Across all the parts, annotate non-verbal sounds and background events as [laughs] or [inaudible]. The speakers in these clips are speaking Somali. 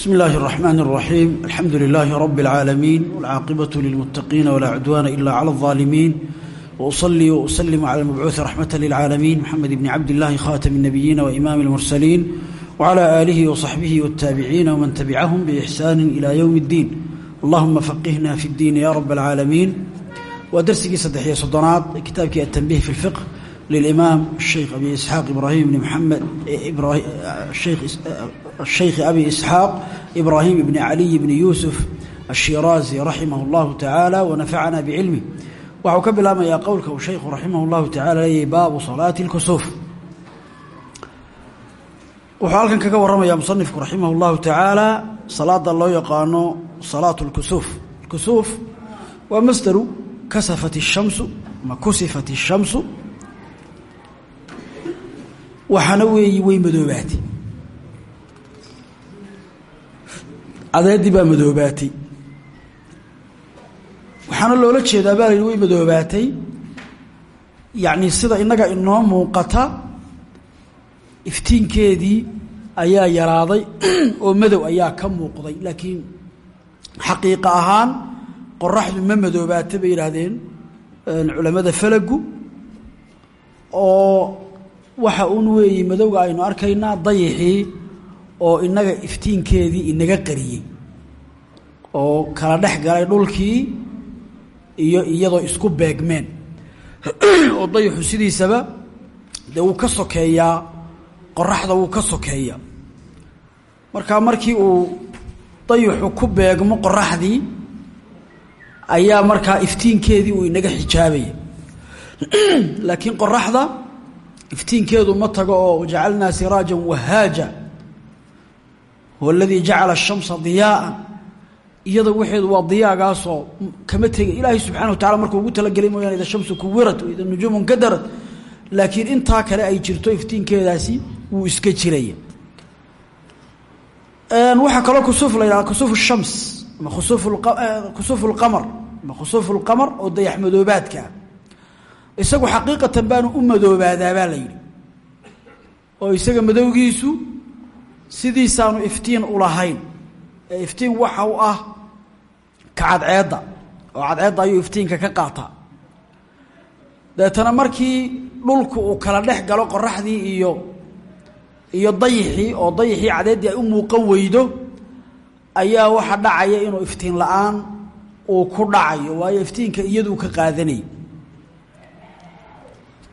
بسم الله الرحمن الرحيم الحمد لله رب العالمين والعاقبة للمتقين ولا عدوان إلا على الظالمين وأصلي وأسلم على المبعوث رحمة للعالمين محمد بن عبد الله خاتم النبيين وإمام المرسلين وعلى آله وصحبه والتابعين ومن تبعهم بإحسان إلى يوم الدين اللهم فقهنا في الدين يا رب العالمين ودرسي صدحية صدنات كتابك التنبيه في الفقه للإمام الشيخ أبي إسحاق إبراهيم بن محمد إبراهيم الشيخ الشيخ أبي إسحاق إبراهيم بن علي بن يوسف الشيرازي رحمه الله تعالى ونفعنا بعلمه waxuu ka bilaabmayaa qowlka uu shaykhu raximah اllahu tacala leeyahy baabu salaati اlkusuuf wuxuu halkan kaga warramayaa musanifku raximah اllahu tacaala salaada loo yaqaano salaat اlkusuuf kusuuf waa masdaru kasafat الshamsu ama kusifat الshamsu waxaana weeyi way madoobaatay cadeedii baa madoobaatay. Waxaana loola jeedaa baa la yidhi way madoobaatay. Yacni sida innaga inoo muuqata iftiinkeedii ayaa yaraaday oo madow ayaa ka muuqday. Laakiin xaqiiqa ahaan qoraxdu ma madoobaata bay yidhaahdeen culammada falagu. Oo waxa uun weeye madowga aynu arkaynaa dayixii oo inaga iftiinkeedii inaga qariyey oo kala dhex galay dhulkii iyo iyadoo isku beegmeen. [clears throat] Oo dayixu sidiisaba dee wuu ka sokeeyaa qoraxda wuu ka sokeeyaa. Marka markii uu dayixu ku beegmo qoraxdii ayaa markaa iftiinkeedii uu inaga xijaabaya. [clears throat] Laakiin qoraxda iftiinkeedu ma tago oo jacalnaa siraaja wahaaja huwa aladii jacala ashamsa diyaaan iyada waxeedu waa diyaagaasoo kama tegay ilaahay subxana wa tacala markuu ugu talagelay mooyaane ida shamsu kuwirat ida nujuumu nkadarad laakiin intaa kale ay jirto iftiinkeedaasi wuu iska jiraya waxaa kaloo kusuuf la yidhahda kusuuf shams ama kusuuf lqamar ama kusuuf lqamar oo dayax madoobaadkaa isagu xaqiiqatan baanu u madoobaadaa baa la oo isaga madowgiisu sidiisaanu iftiin ulahayn ee iftiin waxa u ah ka cadceedda oo cadceedda ayuu iftiinka ka qaataa. Deetana markii dhulku uu kala dhex galo qoraxdii iyo iyo dayixii oo dayixii cadeeddii ay u muuqan weydo ayaa waxa dhacaya inuu iftiin la'aan uu ku dhacayo waayo iftiinka iyaduu ka qaadanay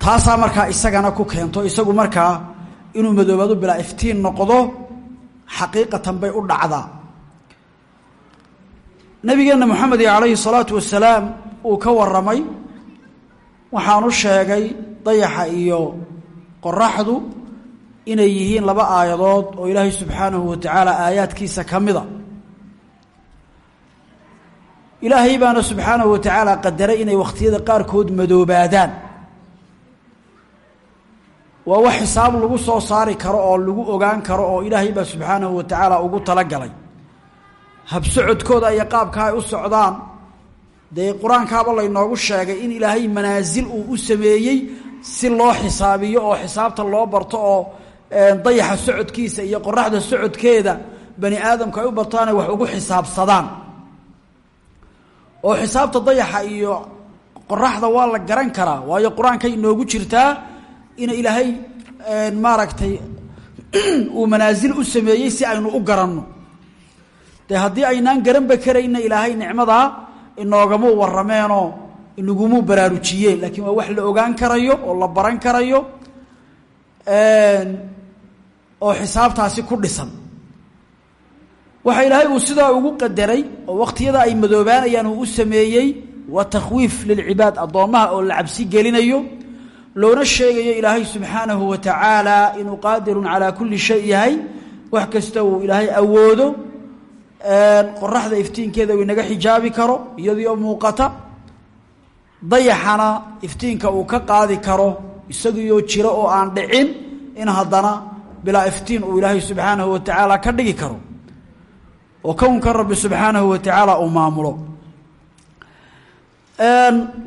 taasaa markaa isagana ku keento isagu markaa inuu madoobaadu bilaa iftiin noqdo xaqiiqatan bay u dhacdaa. Nabigeenna moxamed calayhi salaatu wasalaam uu ka waramay waxaanu sheegay dayaxa iyo qoraxdu inay yihiin laba aayadood oo ilaahay subxaanahu wa tacaala aayaadkiisa ka mida. Ilaahay baana subxaanahu wa tacaala qadaray inay wakhtiyada qaarkood madoobaadaan waa wax xisaab lagu soo saari karo oo lagu ogaan karo oo ilaahay baa subxaanahu wa tacaala ugu talagalay habsocodkooda iyo qaabka ay u socdaan dee qur'aankaaba laynoogu sheegay in ilaahay manaasil uu u sameeyey si loo xisaabiyo oo xisaabta loo barto oo dayaxa socodkiisa iyo qoraxda socodkeeda bani aadamku ay u bartaanay wax ugu xisaabsadaan. Oo xisaabta dayaxa iyo qoraxda waa la garan karaa waayo qur'aankay inoogu jirtaa in ilaahay maaragtay uu manaasil u sameeyey si aynu u garanno. Dee haddii aynaan garanba karayna ilaahay nicmadaa inoogama warameenoo inagumu baraarujiyeen laakiin waa wax la ogaan karayo oo la baran karayo oo xisaabtaasi ku dhisan. Waxa ilaahay uu sidaa ugu qadaray oo wakhtiyada ay madoobaanayaan uu u sameeyey waa takhwiif lilcibaad addoommaha oo la cabsi gelinayo loona sheegayo ilaahay subxaanahu wa tacaala inuu qaadirun calaa kulli shay yahay. Wax kasta uu ilaahay awoodo qoraxda iftiinkeeda uu inaga xijaabi karo iyadoo muuqata dayaxana iftiinka uu ka qaadi karo isagiioo jiro oo aan dhicin in haddana bilaa iftiin uu ilaahay subxaanahu wa tacaala ka dhigi karo. Oo kownka rabbi subxaanahu wa tacaala uu maamulo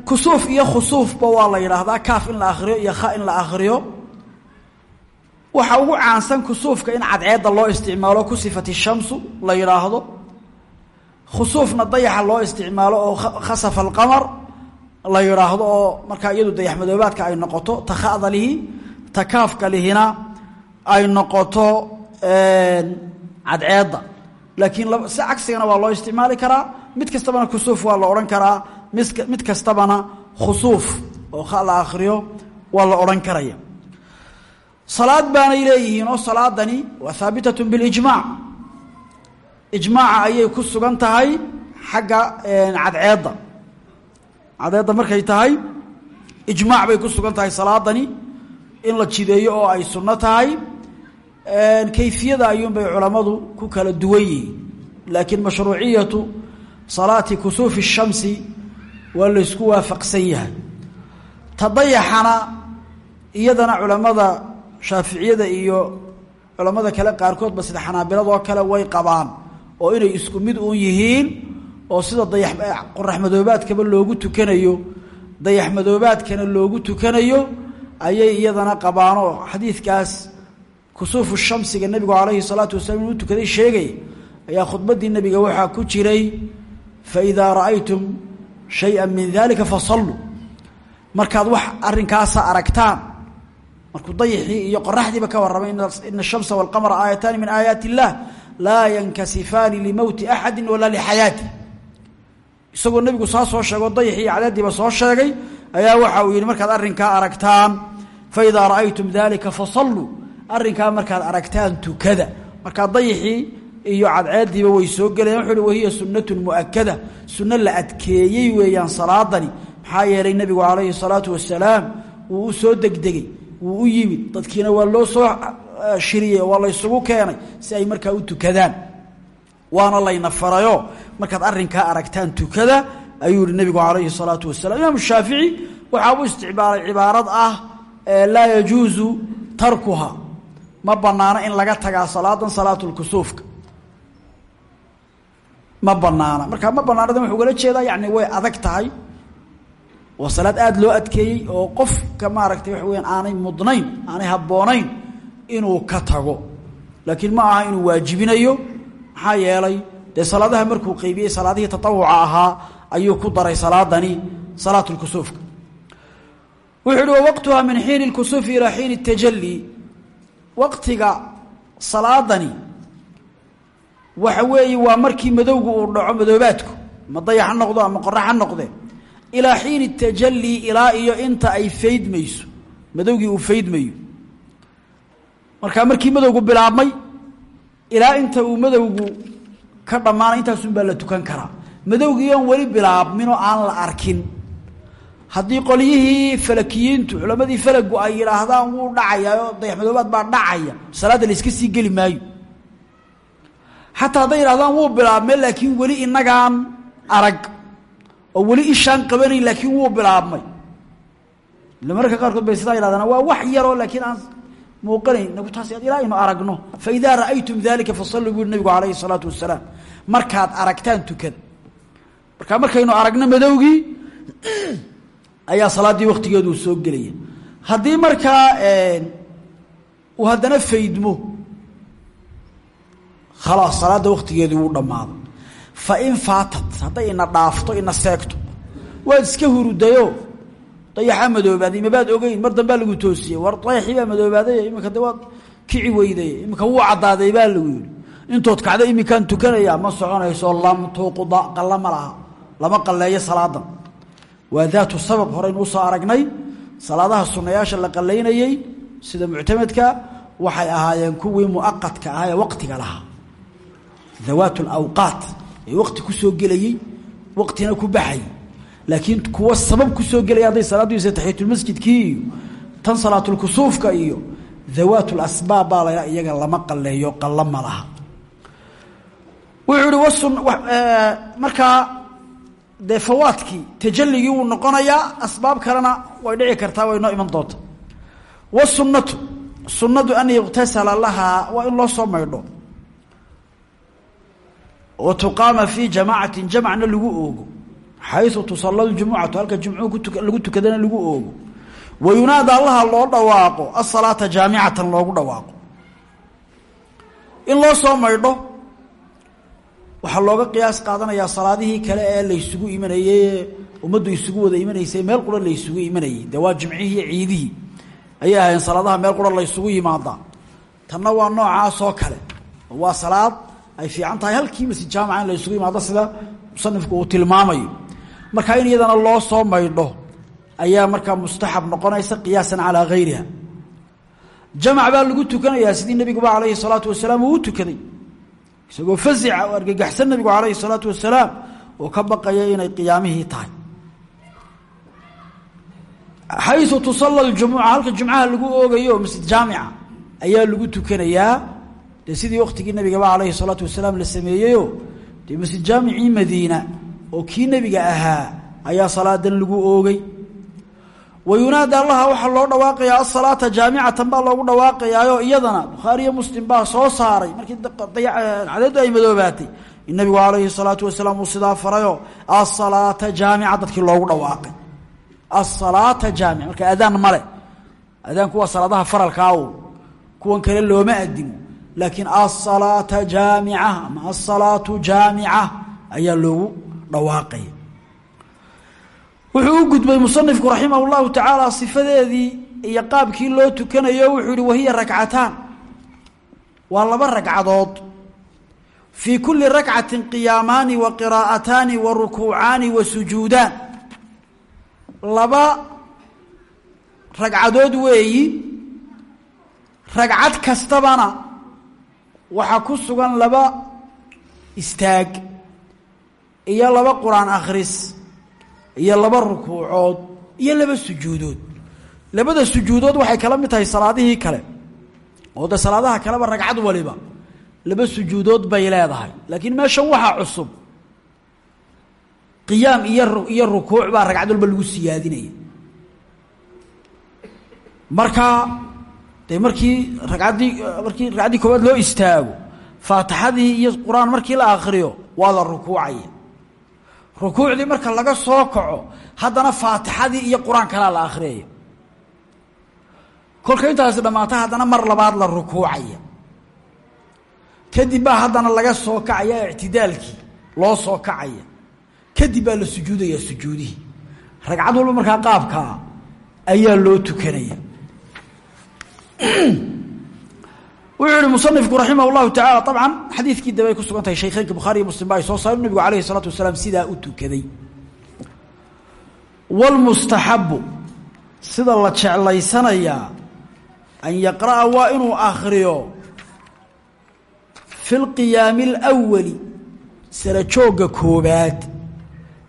kusuuf iyo khusuufba waa la yidhaahdaa. Kaaf in la akhriyo iyo kha in la akhriyo. Waxa ugu caansan kusuufka in cadceedda loo isticmaalo ku sifati shamsu la yidhaahdo. Khusuufna dayaxa loo isticmaalo oo khasafa alqamar la yidhaahdo oo markaa iyadu dayaxmadoobaadka ay noqoto takhada lihi takaafka lihina ay noqoto cadceedda. Laakiin si cagsigana waa loo isticmaali karaa. Mid kastabana kusuuf waa la odhan karaa mid kastabana khusuuf oo la akhriyo waa la odhan karaya. Salaad baanay leeyihiin oo salaadani waa haabitatun bilijmaac ijmaaca ayay ku sugan tahay xagga cadceedda. Cadceedda markay tahay ijmaac bay ku sugan tahay salaadani in la jideeyo oo ay sunno tahay. Kayfiyada ayuunbay culammadu ku kala duwan yihiin. Laakiin mashruuciyatu salaati kusuufi الshamsi waa laysku waafaqsan yahay. Tadayaxana iyadana culammada shaaficiyada iyo culammada kale qaarkoodba sida xanaabiladoo kale way qabaan oo inay isku mid uun yihiin oo sida dayax qoraxmadoobaadkaba loogu tukanayo dayaxmadoobaadkana loogu tukanayo ayay iyadana qabaanoo xadiidkaas kusuufu shamsiga nebigu calayhi salaatu wasalaam inuu tukaday sheegay ayaa khudbaddii nebiga waxaa ku jiray faidaa ra'aytum shaya min dalika fasalluu markaad wax arrinkaasa aragtaan markuu dayaxii iyo qoraxdiiba ka warramay ina ashamsa walqamara aayataani min aayaati illah laa yankasifaani limowti axadi walaa lixayaati isagoo nebigu saa soo sheego dayaxii iyo cadaadiiba soo sheegay ayaa waxa uu yidhi markaad arrinkaa aragtaan faidaa ra'aytum dalika fasalluu arrinkaa markaad aragtaan tukada markaa dayaxii iyo cadceediiba way soo gelayaan. Wuxu uhi wahiya sunnatun mu'akada sunno la adkeeyey weeyaan salaadani. Maxaa yeelay nebigu calayhi salaatu wasalaam wuu u soo degdegey wuu u yimid. Dadkiina waa loo soo shiriyey oo waa laysugu keenay si ay markaa u tukadaan. Waana layna farayo. Markaad arrinkaa aragtaan tukada ayuu yihi nebigu calayhi salaatu wasalam imaam shaafici waxaa u isticmaalay cibaarad ah laa yajuusu tarkuha. Ma banaano in laga tagaa salaadan salaatulkusuufka ma banaana. Markaa ma banaanadan wuxuu ugala jeedaa yani way adag tahay. Waa aada loo adkeeyey oo qofka maaragtay waxa weyaan aanay mudnayn aanay habboonayn inuu ka tago. Laakiin ma aha inuu waajibinayo. Maxaa yeelay dee salaadaha markuu qeybiyey salaadihii tatawuca ahaa ayuu ku daray salaadani salaatulkusuufka wuxuu uhi wawaqtuha min xiini اlkusuufi ilaa xiini اtajali waqtiga salaadani waxa weeye waa markii madowgu uu dhaco madoobaadku. Ama dayax noqdo ama qorax ha noqde. Ilaa xiini tajalli ilaa iyo inta ay faydmayso. Madowgii uu faydmayo. Markaa markii madowgu bilaabmay ilaa inta uu madowgu ka dhammaanay intaasun baa la tukan karaa. Madowgii oon weli bilaabminoo aan la arkin. Haddii qolyihii falakiyiintu culammadii falagu ay yidhaahdaan wuu dhacayaa oo dayaxmadoobaad baa dhacaya salaadda la iska sii geli maayo xataa hadday yidhahdaan wuu bilaabmay laakiin weli inagaan arag. Oo weli ishaan qabanayn laakiin wuu bilaabmay. Ila qaarkood bay sidaa yidhahdaan waa wax yaroo laakiin aan muuqanayn nagu taas ilaa aynu aragno. Fa idaa ra'aytum dalika fasalluu buri nabigu calayhi salaatu wasalaam markaad aragtaan tukada markaa markaynu aragno madowgii ayaa salaaddii waktigeedu soo gelaya haddii markaa uu haddana faydmo khalaas salaadda waktigeedii wuu dhammaado fa in faatat hadday ina dhaafto ina seegto waad iska hurudayo. Dayaxaa madoobaaday mabaad ogeyn mar dambaa lagu toosiyey. War dayaxii baa madoobaaday iminka de waad kici weyday iminka wuu caddaaday baa lagu yihi intood kacdo iminkaan tukanaya ma soconayso lam tuuqda qalla ma laha. Lama qalleeyo salaadan. Waa daatu sabab horeynu u soo aragnay. Salaadaha sunayaasha la qalaynayey sida muctamadka waxay ahaayeen kuwii muaqadka ee waqtiga lahaa dawaat lawqaat ee waqti ku soo gelayey waqtina ku baxayay laakiin kuwa sabab ku soo gelaya hadday salaaddu isa taxiyatulmasjidkii iyo tan salaatulkusuufka iyo dawaat lasbaab baa la iyaga lama qaleeyo qalla ma laha wuxuu ihi wasun markaa dee fawaadkii tajalligii wuu noqonayaa asbaab kalena way dhici kartaa way noo iman doonta wasunnatu soo wa tuqaama fii jamaacatin jamacna lagu oogo xayu tusala ljumucatu halka jumcuhu lagu tukadana lagu oogo. Wayunaada allaha loo dhawaaqo asalaata jaamicatan loogu dhawaaqo. In loo soo maydho waxaa looga qiyaas qaadanayaa salaadihii kale ee laysugu imanayey ummaddu isugu wada imanaysay meel qura laysugu imanayey dee waa jimcihii iyo ciidihii. Ayay ahayn salaadaha meel qura laysugu yimaadaa tanna waa noocaasoo kale waa salaad ay fiican tahay. Halkii masjid jaamaca in laysugu yimaado sida musanifku uu tilmaamayo. Marka in iyadana loo soo maydho ayaa markaa mustaxab noqonaysa qiyaasan calaa hayriha jamac baa lagu tukanayaa sidii nebiguba calayhi salaatu wasalaam uu u isagoo fazica oo argagaxsan nebigu calayhi salaatu wasalaam oo ka baqaya inay qiyaamihii tahay. Xayu tusala ljumuca halka jumcaha lagu oogayo masjid jaamica ayaa lagu tukanayaa dee sidii waktigii nebigaba calayhi salaatu wasalaam la sameeyeyo dee masjid jaamicii madiina oo kii nebiga ahaa ayaa salaadan lagu oogay. Wayunaada allaha waxaa loo dhawaaqayaa asalaata jaamicatan baa loogu dhawaaqayaayo iyadana bukhaariyo muslim baa soo saaray. Markii cadeedu ay madoobaatay in nabigu calayhi salaatu wasalaam uu sidaa farayo asalaata jaamica dadkii loogu dhawaaqay. Asalaata jaamica marka adaan male adaanku waa salaadaha faralkaa u kuwan kale looma adimo laakiin asalaata jaamica ama asalaatu jaamica ayaa loogu dhawaaqaya wuxuu u gudbay musanifku raximah llahu tacaala sifadeedii iyo qaabkii loo tukanayo wuxuu yihi wahiya rakcataan. Waa laba ragcadood fii kuli rakcatin qiyaamaani wa qiraa'ataani wa rukuucaani wa sujuudaan. Laba ragcadood weeyi. Ragcad kastabana waxaa ku sugan laba istaag iyo laba qur'aan akhris iyo laba rukuucood iyo laba sujuudood. Labada sujuudood waxay kala mid tahay salaadihii kale oo de salaadaha kaleba ragcad waliba. Laba sujuudood bay leedahay laakiin meeshan waxaa cusub qiyaam iyo iyo rukuuc baa ragcad walba lagu siyaadinaya. Marka markii ragcaddii markii ragcaddii koowaad loo istaago faatixadii iyo qur'aan markii la akriyo waa la rukuucaya. Rukuucdii marka laga soo kaco haddana faatixadii iyo qur'aan kalaa la akhriyaya kolka intaasi dhammaata haddana mar labaad la rukuucaya. Kadib baa haddana laga soo kacaya ictidaalkii loo soo kacaya. Kadib baa la sujuudaya sujuudihii ragcad walba markaa qaabkaa ayaa loo tukanaya [clears throat] wuxuu ihi musanifku raximah llahu tacaala abcan xadiidkii dambe ay ku sugan tahay shaykheynka bukhaari iyo muslim ba ay soo saareen nabigu alayhi isalaatu wasalaam sidaa u tukaday. Wlmustaxabu sida la jeclaysanayaa an yaqra'a waa inuu akhriyo fi lqiyaami alawali sara joogga koobaad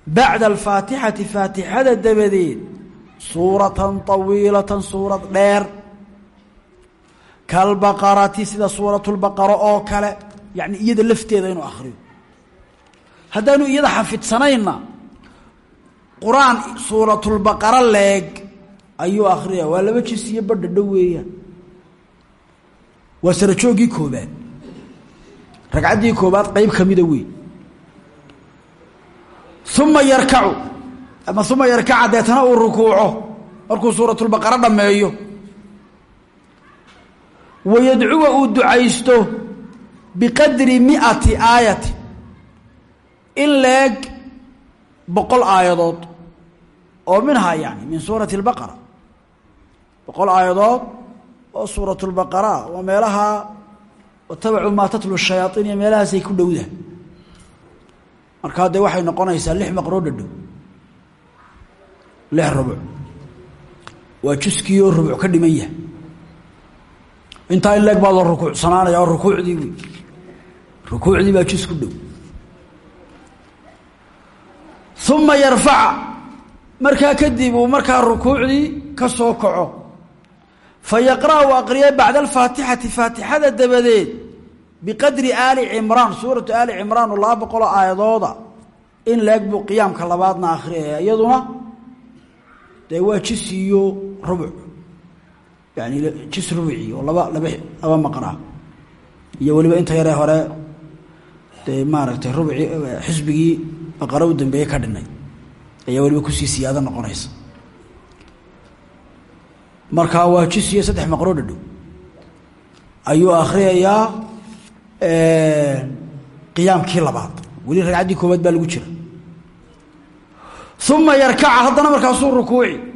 bacda alfaatixati faatixada dabadeed suuratan طawiilatan suurad dheer kalbaqarati sida suuratulbaqaro oo kale yacni iyada lafteeda inuu akhriyo haddaanu iyada xafidsanayna qur'aan suuratulbaqaro leeg ayuu akhriyaya waa laba jis iyo weeyaan waa sarajooggii koobaad ragcaddii koobaad qeyb kamida wey uma yarkacu ama uma yarkaca deetana uu rukuuco markuu suuratulbaqaro dhammeeyo wayadcuwa uu ducaysto biqadri miati aayati in leeg boqol aayadood oo minhaa yani min suurati اlbaqara boqol aayadood oo suurat اlbaqara waa meelaha watabacuu maa tatlu shayaaiin iyo meelahaasay ku dhowdaha markaa dee waxay noqonaysaa lix maqroo dhadhow lix rubuc waa juskii oo rubuc ka dhiman yahay intaa in leeg baa la rukuucsanaanaya oo rukuucdii wey. Rukuucdii baa jus ku dhow. Uma yarfaca. Markaa kadib uu markaa rukuucdii ka soo kaco. Fa yaqra' u aqriya bacda alfaatixati faatixada dabadeed biqadri aali cimraan suuratu aali cimraan oo laba boqoloo aayadooda in leeg buu qiyaamka labaadna akhriyaya iyaduna dee waa jis iyo rubuc yani jis rubuci oo laba laba laba maqraa iyo weliba inta yaree hore dee maaragtay rubuci xisbigii baqaro u dambeeye ka dhinay. Ayaa weliba ku sii siyaado noqonaysa. Markaa waa jisiyo saddex maqroo dhadhow ayuu akhriyayaa qiyaamkii labaad. Weli ragcaddii koowaad baa lagu jira. Uma yarkaca haddana markaasuu rukuuci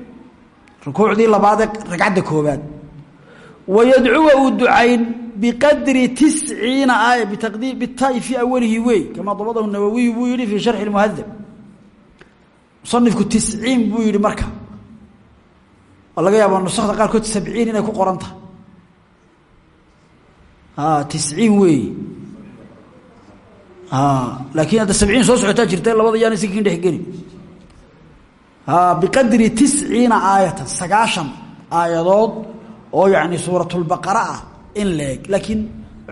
rukuucdii labaadee ragcadda koobaad wayadcuwa uu ducayn biqadri tisciina aaya bitaai fii awalihi wey kamaa dabadahu nawowiyu buu yihi fii sharxi muhadab musanifku tisciin buu yihi marka. Oo laga yaaba nusakda qaarkood sabciin inay ku qoran tahay tisciin weey. Laakiin hadda sabciin soo socotaa jirta labada yaana si kin dhexgeli biqadri tisciina aayatan sagaashan aayadood oo yani suuratulbaqara ah in leeg laakiin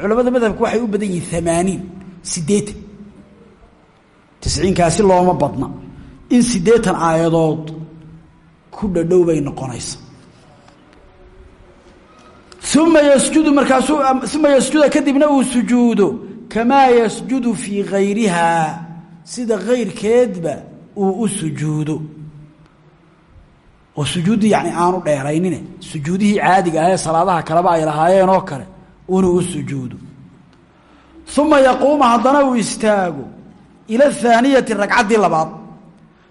culamada madhabka waxay u badan yihiin amaaniin sideetan tisciinkaasi looma badna. In sideetan aayadood ku dhadhow bay noqonaysa. Uma ysjudu markaasuu uma yasjuda kadibna uu sujuudo kamaa yasjudu fii gayrihaa sida kayrkeedba uu u sujuudo oo sujuuddii yani aanu dheeraynine sujuudihii caadiga ahee salaadaha kaleba ay lahaayeen oo kale una u sujuudo uma yaquuma haddana uu istaago ila ahaaniyati ragcaddii labaad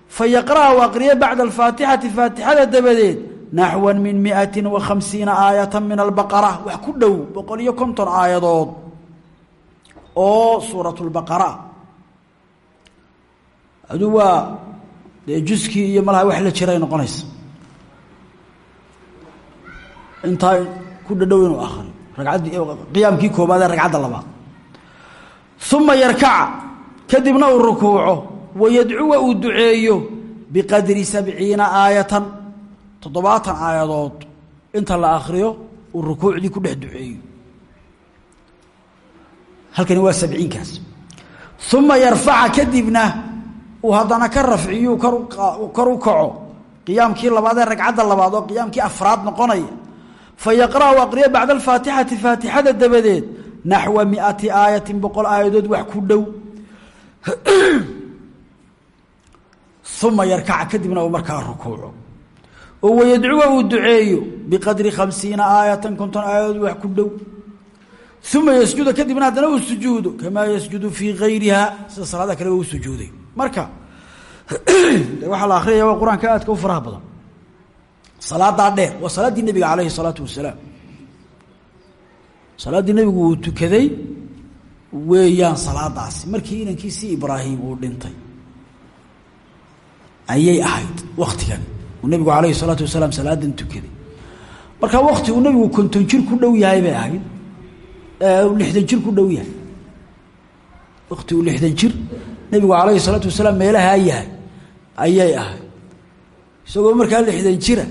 fa yaqra'u aqriye bacda alfaatixati faatixada dabadeed naxwan min miati wa khamsiina aayata min albaqara wax ku dhow boqol iyo konton aayadood oo suuratulbaqara aduu waa dee juskii iyo malaha wax la jiray noqonaysa intaa ku dhadhow inuu akriyo qiyaamkii koobaad ee ragcadda labaad uma yarkaca kadibna uu rukuuco wayadcuwa uu duceeyo biqadri sabciina aayatan toddobaatan aayadood. Inta la akriyo uu rukuucdii ku dhex duceeyo. Halkani waa sabciinkaas. Uma yarfaca kadibna uu haddana ka rafciyu kor u kaco. Qiyaamkii labaad ee ragcadda labaad oo qiyaamkii afraad noqonaya fa yaqra'u aqriya bacda alfaatixati faatixada dabadeed naxwa miati aayatin boqol aayadood wax ku dhow uma yarkaca kadibna uu markaa rukuuco oo wayadcuwa uu duceeyo biqadri khamsiina aayatan konton aayadood wax ku dhow uma yasjuda kadibna haddana uu sujuudo kamaa yasjudu fii gayriha sida salaada kaleba u sujuuday marka waxaa la akriyaya waa qur'aanka aadka u faraha badan salaadaa dheer. Waa salaaddii nebiga calayhi salaatu wasalaam. Salaaddii nebigu uu tukaday weeyaan salaadaasi. Markii inankiisii ibraahim uu dhintay ayay ahayd waktigan uu nebigu calayhi salaatu wasalaam salaadan tukaday. Marka wakti uu nebigu konton jir ku dhow yahay bay ahayd. Lixdan jir ku dhow yahay. Wakti uu lixdan jir nebigu calayhi salaatu wasalaam meelahaa yahay ayay ahayd. Isagoo markaa lixdan jira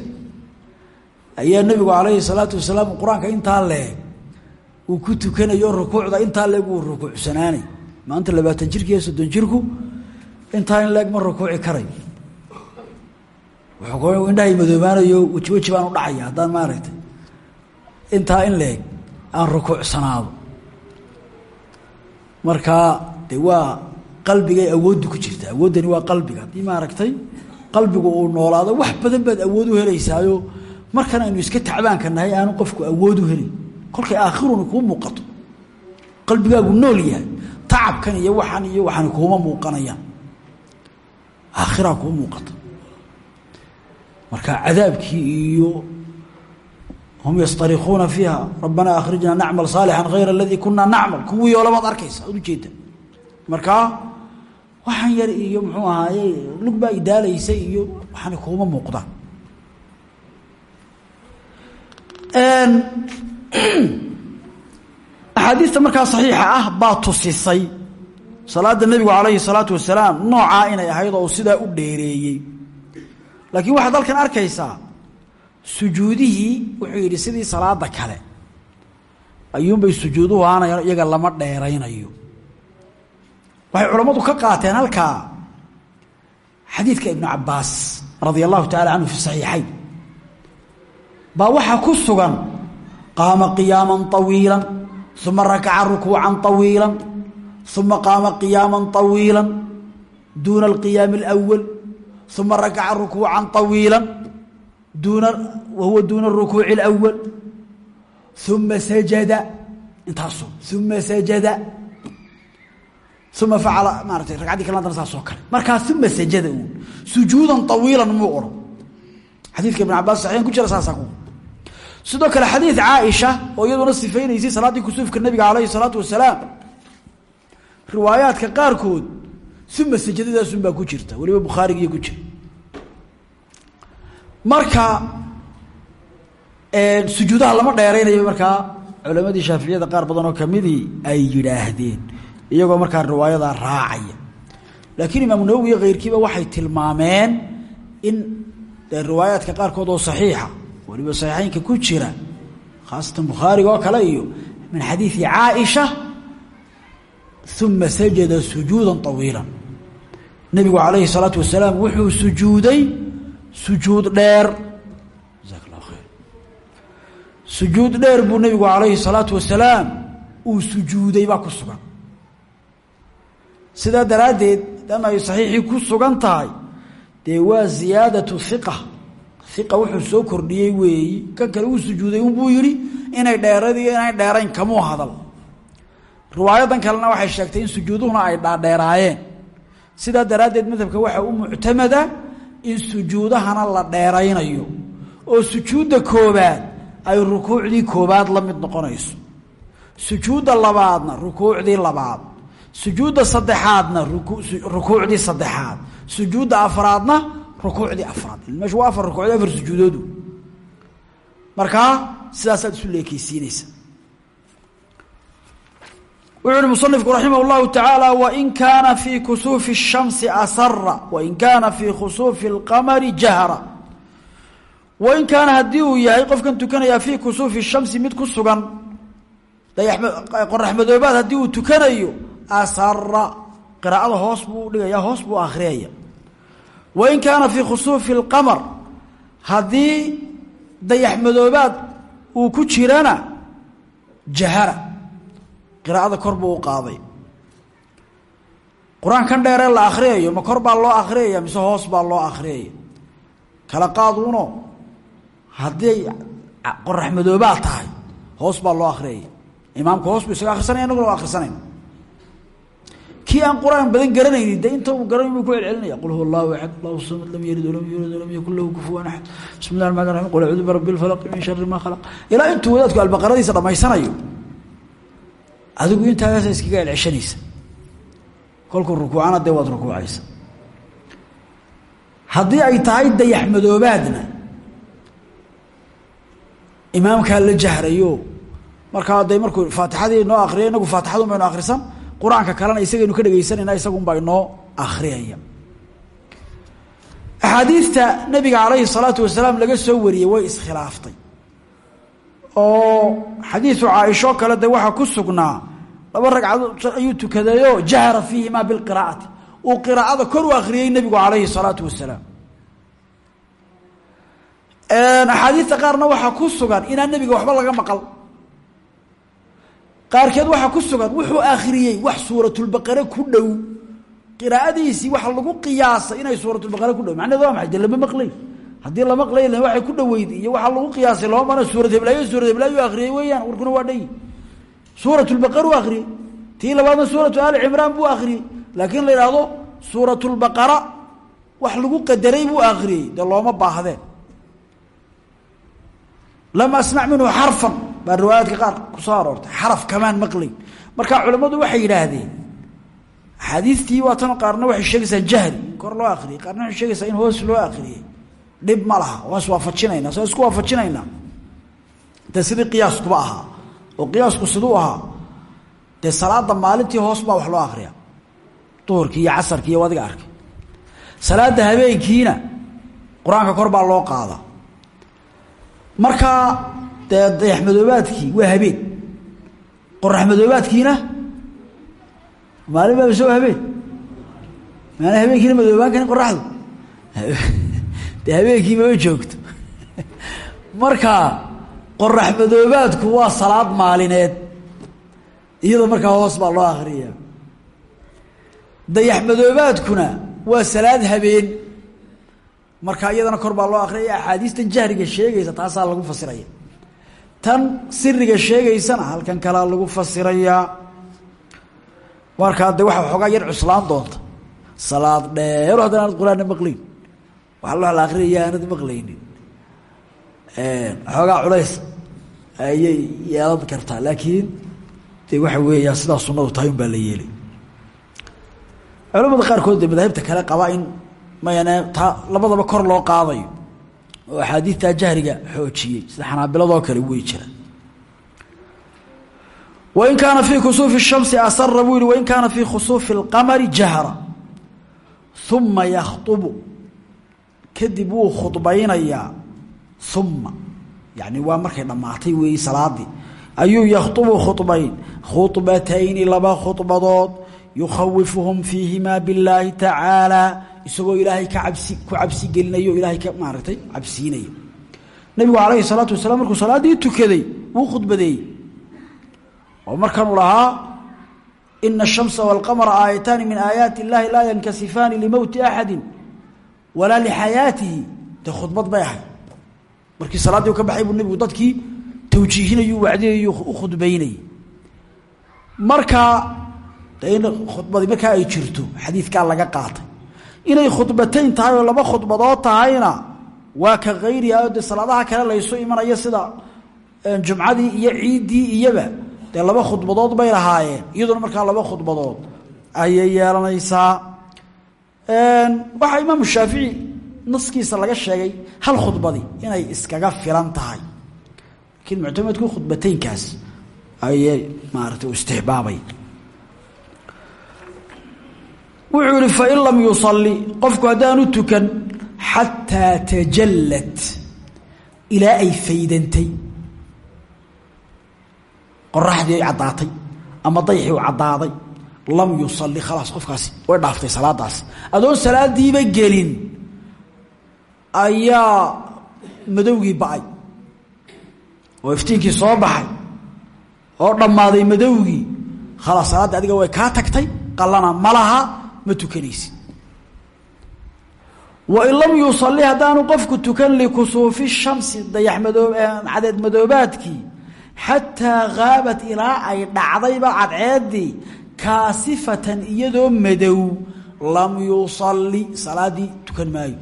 ayaa nebigu calayhi salaatu wasalaam qur'aanka intaa leeg uu ku tukanayo rukuucda intaa leeg uu rukuucsanaanay. Maanta labaatan jirka iyo soddon jirku intaa in leeg ma rukuuci karayo wuxuu indhahay madoobaanayo weji weji baan u dhacaya haddaan maaragtay. Intaa in leeg aan rukuucsanaado. Markaa de waa qalbigay awooddu ku jirta. Awooddani waa qalbiga. Haddii maaragtay qalbigu uu noolaado wax badan baad awood u helaysaayo markan aynu iska tacbaanka nahay aanu qofku awood u helin. Kolkay aakhiruna kuu muuqato. Qalbigaagu nool yahay. Tacabkan iyo waxan iyo waxan kuuma muuqanayaan. Aakhiraa kuu muuqata marka cadaabkii iyo hum yastarikuuna fiiha rabbanaa akhrijnaa nacmal saalixan hayra aladii kunaa nacmal. Kuwii oo arkaysa ad ujeeda markaa waxaan yar iyo muxuu ahaaye lug idaalaysay iyo waxaana kuuma muuqdaan [clears throat] axaadiista markaa saxiixa ah baa tusisay salaada nebigu calayhi salaatu wasalaam noocaa inay ahayd oo sidaa u dheereeyey. Laakiin waxaad halkan arkaysaa sujuudihii wuxuu yidhi sidii salaada kale ayuunbay sujuuduhu aanayaan iyaga lama dheeraynayo. Waxay culammadu ka qaateen halkaa xadiidka ibnu cabbaas radia allahu tacala canhu fi saxiixayn baa waxaa ku sugan. Qaama qiyaaman awiilan uma rakaca rukuucan awiilan uma qaama qiyaaman awiilan duuna alqiyaami اlwal uma rakaca rukuucan awiilan duuna wa huwa duuna rukuuci اlwal uma sajada intaaso uma sajada. Uma facala maaratay ragcaddii kala adana saasoo kale. Markaa uma sajada uun. Sujuudan awiilan muu odhan xadiidka ibn cabaas saxiixan ku sidoo kale xadiid caaisha oo iyaduna sifaynaysay salaaddii kusuufka nabiga calayhi الsalaatu wasalaam riwaayaadka qaarkood uma sajadadaasun baa ku jirta weliba bukhaarigiiyo ku jira. Marka sujuudaha lama dheeraynayo markaa culamadii shaaficiyada qaar badan oo kamidii ay yidhaahdeen iyagoo markaa riwaayadaa raacaya. Laakiin imaamu nawowi iyo keyrkiiba waxay tilmaameen in riwaayaadka qaarkood oo saxiixa waliba saxiixeynka ku jira khaasatan bukhaariga oo kale iyo min xadiidi caaisha uma sajada sujuuda طawiila nebigu calayhi الsalaatu wasalaam wuxuu sujuuday sujuud dheer jaak اllah khayr sujuud dheer buu nebigu calayhi الsalaatu wasalaam uu sujuuday baa ku sugan sidaa daraaddeed maadaama ay saxiixii ku sugan tahay dee waa ziyaadatu hiqa hiqa wuxuu soo kordhiyey weeyi. Kan kale uu sujuuday unbuu yidhi inay dheeradiyo inay dheerayn kamuu hadal. Riwaayadan kalena waxay sheegtay in sujuuduhuna ay dhaadheeraayeen sidaa daraaddeed madhabka waxaa u muctamada in sujuudahana la dheeraynayo. Oo sujuudda koobaad ay rukuucdii koobaad la mid noqonayso. Sujuudda labaadna rukuucdii labaad. Sujuudda saddexaadna rukuucdii saddexaad. Sujuudda afraadna rukuucdii afraad meeshu waa afar rukuucd afar sujuudoodu markaa sidaasaad isu leekeysiinaysa wuxu uhi musanifku raximah اllahu tacaala wain kaana fii kusuufi الshamsi asara wain kaana fii khusuufi اlqamari jahra wain kaana haddii uu yahay qofkan tukanayaa fii kusuufi الshamsi mid ku sugan qorax madoobaad haddii uu tukanayo asara qiraa'ada hoos buu dhigaya hoos buu akhriyaya wain kaana fii khusuufi اlqamar haddii dayax madoobaad uu ku jirana jahara. Qiraa'ada kor buu u qaaday. Qur'aankan dheeree la akhriyayo ma kor baa loo akhriyaya mise hoos baa loo akhriyaya kala qaaduuno hadday qorax madoobaad tahay hoos baa loo akhriyaya imaamku hoos buu isaga akhrisanaya inaguna akhrisanayna kii aan qur'aan badan garanaynin de inta uu garanay buu ku celcelinaya? Qul huwa allahu allahu samad lam yalid walam yuulad walam yakun lahu kufuwan axad bismi llahi raxmaan raxim qul acuudu birabbi lfalaq min shari ma khalaq. Ilaa intuu wadaadku albaqaradiisa dhammaysanayo adigu intaagaasa iskaga celceshanaysa kolkuu rukuucana dee waad rukuucaysa. Haddii ay tahay dayax madoobaadna imaamkaa la jahrayo. Markaa de markuu faatixadii noo akriya inagu faatixadun baynu akhrisan qur'aanka kalena isagaynu ka dhegaysanayna isagunbaa inoo akhriyaya axaadiidta nabiga calayhi salaatu wasalaam laga soo wariyey way iskhilaaftay oo xadiidu caaisho kale de waxaa ku sugnaa laba ragcadood ayuu tukadayo jahra fiihima bilqiraa'ati. Uu qiraa'ada kor u akhriyey nebigu calayhi salaatu wasalaam. Axaadiista qaarna waxaa ku sugan inaan nebiga waxba laga maqal qaarkeed waxaa ku sugan wuxuu akhriyey wax suuratulbaqare ku dhow. Qiraa'adiisii waxa lagu qiyaasay inay suuratulbaqare ku dhow. Macnaheed waa maxay? Lama maqlay. Haddii la maqlay waxay ku dhoweyd iyo waxaa lagu qiyaasay lama mana suurat heblaayo suurat heblaayo akhriyey weeyaan warkuna waa dhay. Suuratulbaqar u akhriyey tii labaadna suuratu aali cimraan buu akhriyey laakiin la idhaahdo suuratulbaqara wax lagu qadaray buu akhriyey dee looma baahdeen lam asmac minhu xarfan baa riwaayaadka qaar ku soo aroortay. Xaraf kamaan maqlayn marka culammadu waxay yidhaahdeen axaadiistii waa tan qaarna waxay sheegaysaa jahri kor loo akhriyey qaarna waxay in hoos loo akhriyey dhib ma laha waan iswaafajinaynaa isku waafajinaynaa de sidii qiyaaskuba ahaa oo qiyaasku siduu ahaa dee salaada maalintii hoos baa wax loo akriya duhurkii iyo casarkii arkay. Salaada habeenkiina qur'aanka kor baa loo qaadaa. Markaa dee dayaxmadoobaadkii waa habeen. Qoraxmadoobaadkiina maalin baaba soo habeen. Maana habeenkiina madoobaan karin qoraxdu [laughs] dee habeenkiiba ma joogto? [laughs] Marka qorax madoobaadku waa salaad maalineed. Iyadoo markaa hoos baa loo akriya dayax madoobaadkuna waa salaad habeen. Marka iyadana kor baa loo akriyaya axaadiistan jahriga sheegaysa taasaa lagu fasiraya tan siriga sheegaysana halkan kalea lagu fasirayaa markaa de waxa xoogaa yar cuslaan doonta. Salaad dheero haddana aanad qur'aanna maqlayn waxa loo la akriyaya aanad maqlaynin. Xoogaa culays ayay yeelan kartaa laakiin de waxa weeyaa sidaa sunadu tahay un baa la yeelay. Culamada qaarkood de madaahibta kale qaba in mayane taa labadaba kor loo qaadayo oo axaadiidtaa jahriga xoojiyey sida xanaabiladoo kale wey jira wain kaana fii kusuufi الshamsi asara buu yihi wain kaana fii khusuufi اlqamari jahra uma yakhطubu kadib wuu khudbaynayaa uma yani waa markay dhammaatay weeyi salaadii ayuu yakhطubu khudbayn khudbatayni laba khudbadood yukhawifuhum fiihimaa billaahi tacaalى isagoo ilaahay ka cabsi ku cabsi gelinayo ilaahay ka maaragtay cabsiinaya nabigu calayhi salaatu wasalaam markuu salaaddii tukaday wuu khudbadeeyey. Oo markanuu lahaa ina ashamsa waalqamara aayataani min aayaati illaahi laa yankasifaani limowti axadi wala lixayaatihi dee khudbad bay ahay markii salaaddii u ka baxay buu dadkii tawjiihinayuu wacdinayu u khudbaynayay. Markaa de in khudbadi markaa ay jirto xadiidkaa laga qaatay inay khudbatayn tahay oo laba khudbadood tahayna waa ka hayriha o dee salaadaha kale laysu imanayo sida jumcadii iyo ciiddii iyaba. Dee laba khudbadood bay lahaayeen iyaduna markaa laba khudbadood ayay yeelanaysaa. Waxaa imaamu shaafici naskiisa laga sheegay hal khudbadi inay iskaga filan tahay. Laakiin muctamadku khudbataynkaas ayay maarata istixbaabay wuxuu yihi fain lam yusalli qofku haddaanu tukan xataa tajallat ilaa ay faydantay. Qoraxdii ay caddaatay ama dayxii u caddaaday lam yusalli khalaas qofkaasi way dhaaftay salaadaasi adoon salaadiiba gelin ayaa madowgii ba'ay. Oo iftiinkii soo baxay oo dhammaaday madowgii. Khalaas salaaddii adiga way kaa tagtay qallana ma laha ma tukanaysid wain lam yusalli haddaanu qofku tukan likusuufi shamsi dayax madoo cadeed madoobaadkii xataa haabat ilaa ay dhacdayba cadceeddii kaasifatan iyadoo madow lam yusalli salaaddii tukan maayo.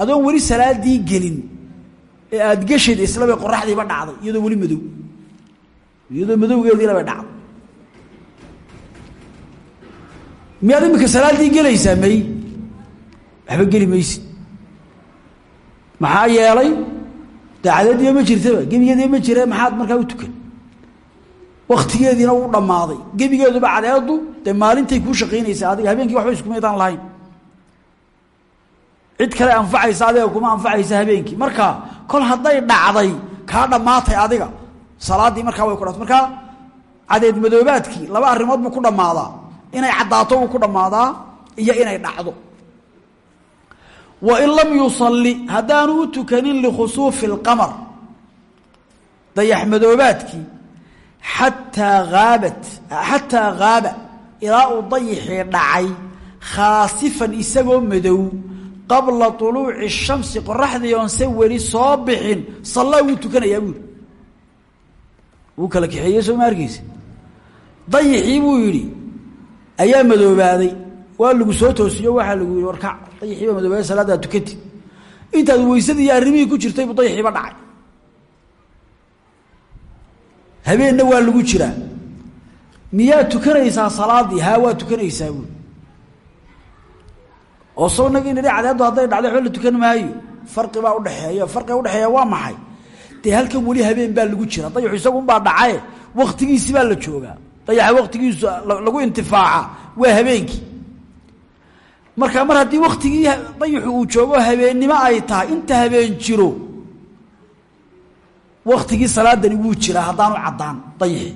Adoon weli salaaddii gelin ee aada gesheed islabay qoraxdiiba dhacday iyadoo weli madow. Iyadoo madowgeediina bay dhacday miyaad imika salaaddii gelaysaa may? Waxba geli maysid. Maxaa yeelay? Dee cadeediiba ma jirtaba gebigeediiba ma jire maxaad markaa u tukan. Waktigeediina uu dhammaaday. Gebigeeduba cadeedu dee maalintay kuu shaqaynaysaa adiga habeenkii waxba iskumaydaan lahayn. Cid kale anfacaysa adiga kuma anfacaysa habeenkii. Marka kol hadday dhacday kaa dhammaatay adiga. Salaaddii markaa way ku dhaatay markaa cadeed madoobaadkii laba arrimood buu ku dhammaadaa inay caddaato uu ku dhammaadaa iyo inay dhacdo wain lam yusalli haddaanu u tukanin likhusuufi اlqamar dayax madoobaadkii xataa haabat xataa haaba ilaa uu dayixii dhacay khaasifan isagoo madow qabla طuluuci الshamsi qoraxdii oonse weli soo bixin sallaa wuu tukanayaa buuri wuu kala kaxeeyey soo ma arkeysa dayixii buu yidhi ayaa madoobaaday. Waa lagu soo toosiyo waxaa lagu yihi warkac dayixiiba madoobaaday salaaddaa tukati intaad weysadii iyo arrimihii ku jirtay buu dayixiiba dhacay. Habeenna waa lagu jiraa. Miyaa tukanaysaa salaaddii haa waa tukanaysaa oo soo nagii nidhi cadeeddu hadday dhacday waxba la tukan maayo. Farqi baa udhexeeya farqiga udhexeeya waa maxay? Dee halkan weli habeen baa lagu jira dayaxu isagunbaa dhacaye waktigiisi baa la joogaa dayaxa waktigiisu lagu intifaaca waa habeenkii. Marka mar haddii waktigii dayaxu uu joogo habeennimo ay tahay inta habeen jiro waktigii salaadani wuu jiraa haddaanu caddaan dayaxi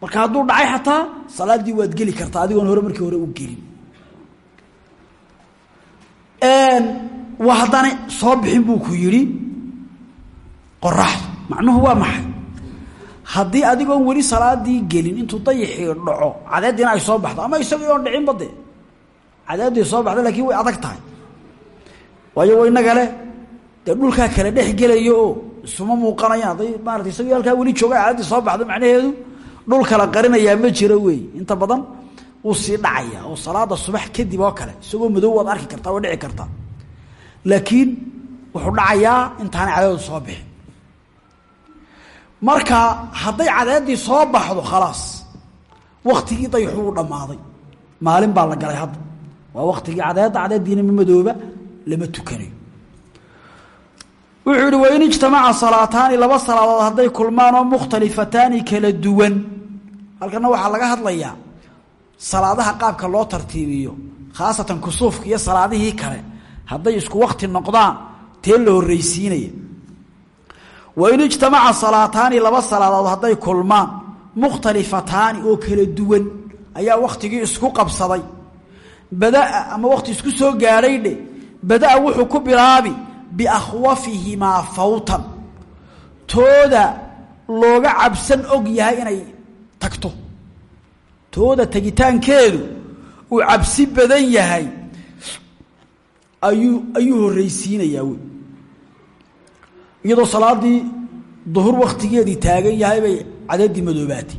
marka hadduu dhacay xataa salaaddii waad geli kartaa adigoon hore markii hore u gelin. Waa haddana soo bixin buu ku yidhi qoraxdu macnuhu waa maxay haddii adigoon weli salaadii gelin intuu dayaxii dhaco cadeeddiina ay soo baxdo ama isagii oon dhicinba cadeeddii soo baxda lakiin way adag tahay. Waayo wa inaga leh. Dee dhulkaa kala dhex gelayo oo isuma muuqanayaan hadday maarata isagii halkaa weli soo baxdo macnaheedu dhul kala qarinayaa ma jiro weey. Inta badan wuu sii dhacaya oo salaada subax kadib oo kale isagoo madow waad arki kartaa waa dhici kartaa. Laakiin wuxuu dhacayaa intaanay cadeedu soo bixin marka hadday cadeedii soo baxdo khalaas. Waktigii dayxu u dhammaaday. Maalin baa la galay hadda. Waa waktigii cadeedda cadeediina ma lama tukanayo. Wuxuu yihi wain ijtamaca salaataani laba salaadood hadday kulmaan oo mukhtalifataani kala duwan. Halkana waxaa laga hadlayaa salaadaha qaabka loo tartiibiyo khaasatan kusuufka iyo salaadihii kale hadday isku wakti noqdaan tee la horreysiinaya wain ijtamaca salaataani laba salaadood hadday kulmaan mukhtalifataani oo kala duwan ayaa wakhtigii isku qabsaday badaa ama wakhti isku soo gaadhay dhe badaa wuxuu ku bilaabi biakhwafihimaa fawtan tooda looga cabsan og yahay inay tagto tooda tegitaankeedu uu cabsi badan yahay ayuu ayuu horreysiinayaa wey iyadoo salaadii duhur wakhtigeedii taagan yahay bay cadeedii madoobaatay.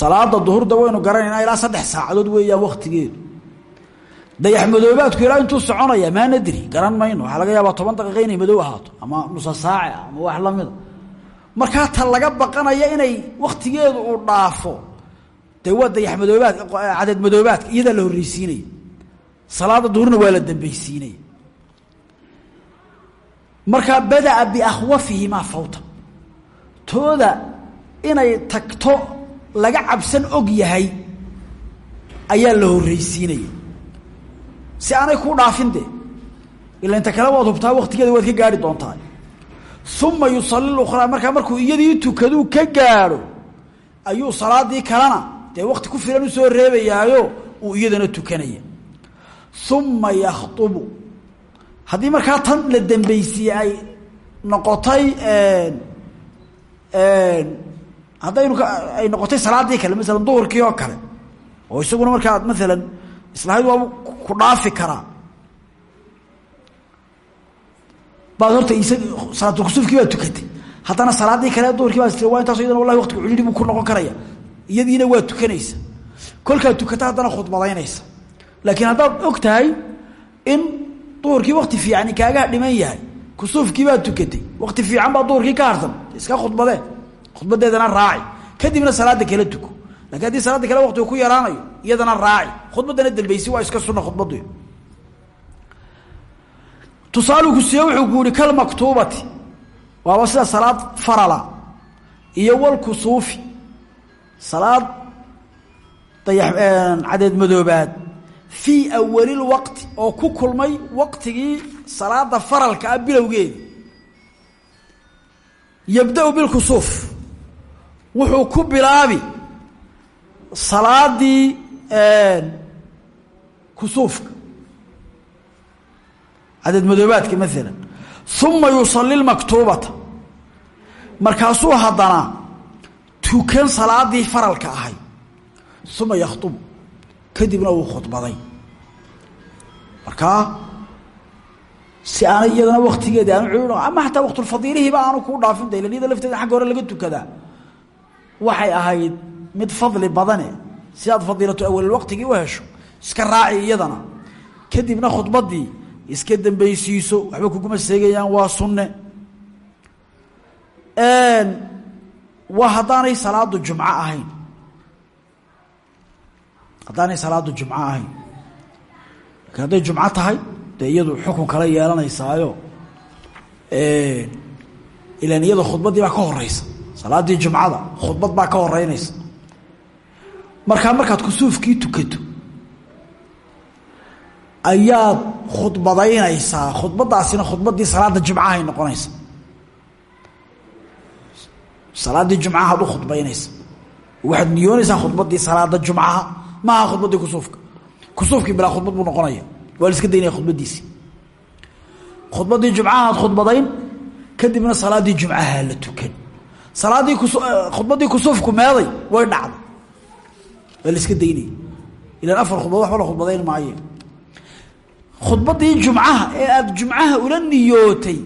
Salaada duhurda waynu garanaynaa ilaa saddex saacadood weeyaan wakhtigeedu dayax madoobaadku ilaa intuu soconaya maa nadri? Garan mayno. Waxaa laga yaabaa toban daqiiqa inay madow ahaato ama nusa saace ama wax lamida markaa ta laga baqanaya inay wakhtigeedu uu dhaafo dee waa dayax madoobaad cadeed madoobaadka iyadaa la horreysiinaya salaada duhurna waa la dambeysiinaya markaa badaa biakhwafihimaa fawta tooda inay tagto laga cabsan og yahay ayaa la horreysiinaya si aanay kuu dhaafin de ila inta kale waad hubtaa waktigeeda waad ka gaari doontaa. Uma yusalli ukhraa markaa markuu iyadii tukaduu ka gaadho ayuu salaadii kalena dee wakti ku filan u soo reebayaayo uu iyadana tukanaya. Uma yakhطubu haddii markaa tan la dambeysiye ay noqotay haddaynu ay noqotay salaadii kale masalan duhurkii oo kale oo isaguna markaad maalan islahayd waa ku dhaafi karaa baad horta salaatulkusuufkii baad tukatay. Haddana salaadii kale duhurkii baad waa intaas iyadana wallahi waqtigu cidhidhi buu ku noqon karaya. Iyadiina waa tukanaysa. Kolkaad tukata haddana khudbadaynaysa. Laakiin haddaad og tahay in duhurkii wakti fiicani kaaga dhiman yahay. Kusuufkii baad tukatay. Wakti fiican baa duhurkii ka harsan. Iska khudbadee khudbadeedana raaci. Kadibna salaada kala tuko. Lakin haddii salaada kale waktigu ku yaraanayo iyadana raaci. Khudbaddana dambeysi waa iska sunna khudbadu. Tusaalu ku siiye wuxuu ku yihi kalmaktuubati waaba sida salaad farala iyo walkusuufi salaad dayax cadeed madoobaad fii awalilwaqti oo ku kulmay waqtigii salaada faralka ah bilowgeeda yabda-u bilkusuuf wuxuu ku bilaabi salaadii kusuufka. Cadeed madoobaadka maalan uma yusalli lmaktuubata markaasuu haddana tukan salaadii faralka ahay. Uma yakhtubu kadibna uu khudbaday. Markaa si aanay iyadana waktigeedi aanu cul ama xataa waktulfadiilihiiba aanu kuu dhaafin da ilan iyada lafteeda xagga hore laga tukadaa waxay ahayd mid fadli badane si aad fadiilatu awalil waqtigii u iska raaci iyadana. Kadibna khudbaddii iska dambeysiiso waxba kuguma seegayaan waa sunne. Waa haddaanay salaadu jumco ahayn haddaanay salaadu jumco ahayn. Lakiin hadday jumco tahay dee iyadu xukun kala yeelanaysaayo. Ilan iyada khudbaddii baa ka horeysa salaaddii jumcada khudbad baa ka horeynaysa markaa markaad kusuufkii tukato ayaad khudbadaynaysaa khudbadaasina khudbaddii salaada jumcahay noqonaysa salaaddii jumcahaad u khudbaynaysa waxaad niyoonaysaa khudbaddii salaada jumcaha maaha khudbaddii kusuufka. Kusuufkii bilaa khudbad buu noqonaya. Waa la iska daynaya khudbaddiisi khudbaddii jumcahaad khudbadayn kadibna salaaddii jumcaha la tukan. Salaaddii khudbaddii kusuufku meeday way dhacday. Waa iska daynaya. Ilaan afar khudbad waxba la khudbadayn maaye. Jumcaha ee aada jumcaha ula niyootay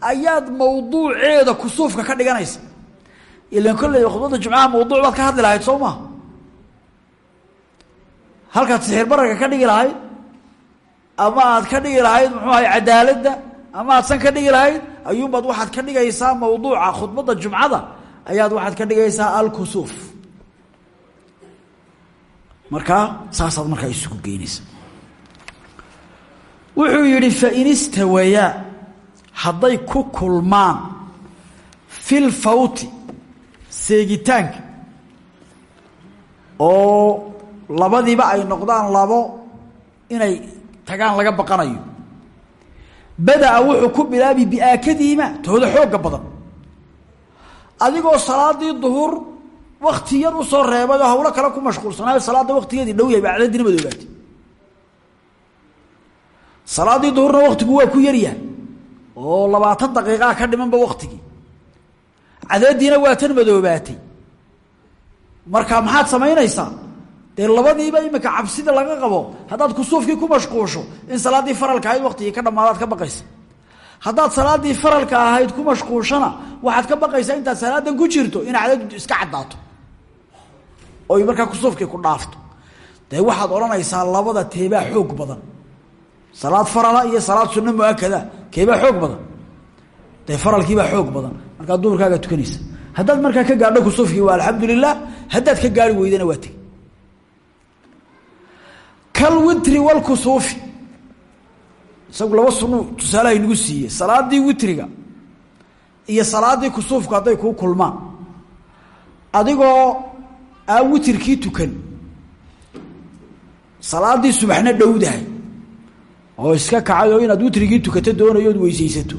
ayaad mawduuceeda kusuufka ka dhiganaysa. Ilan kolley khudbadda jumcaha mawduuc baad ka hadli lahayd soo maa halkaad sixir bararka ka dhigi lahayd ama aad ka dhigi lahayd muxuu ahay cadaaladda ama aad san ka dhigi lahayd ayuunbaad waxaad ka dhigaysaa mawduuca khudbadda jumcada ayaad waxaad ka dhigaysaa alkusuuf. Markaa saasaad markaa isugu geynaysa wuxuu yidhi fain istawayaa hadday ku kulmaan fil fawti seegitaanka oo labadiiba ay noqdaan labo inay tagaan laga baqanayo. Badaa wuxuu ku bilaabi biaakadiima tooda xooga badan. Adigoo salaadii duhur wakti yar u soo reebay oo hawlo kale ku mashquulsanaayo salaadda waktigeedii dhow yahay bacdadina madoobaatay salaadii duhurna waktigu waa ku yaryahay oo labaatan daqiiqaa ka dhimanba waktigii cadeediina waa tan madoobaatay. Marka maxaad samaynaysaa dee labadiiba imika cabsida laga qabo. Haddaad kusuufkii ku mashquusho in salaaddii faralka ahayd waktigii ka dhamaadaad ka baqaysa. Haddaad salaadii faralka ahayd ku mashquushana waxaad ka baqaysaa intaad salaadan ku jirto in cadadu iska caddaato. Oy markaa kusuufkii ku dhaafto. Dee waxaad odhanaysaa labada teebaa xoog badan. Salaad farala iyo salaad sunno muakada keebaa xoog badan. Dee faralkiibaa xoog badan. Markaa duhurkaaga tukanaysa. Haddaad markaa ka gaadho kusuufkii waa alxamdulilah haddaad ka gaari weydana waa tegi kalwitri walkusuufi isagu laba sunu tusaalaha inagu siiyey. Salaadii witriga iyo salaadii kusuufku hadday kuu kulmaan. Adigoo aan witrkii tukan salaadii subaxna dhowdahay oo iska kacay oo inaad witrigii tukato doonayo ood weysaysato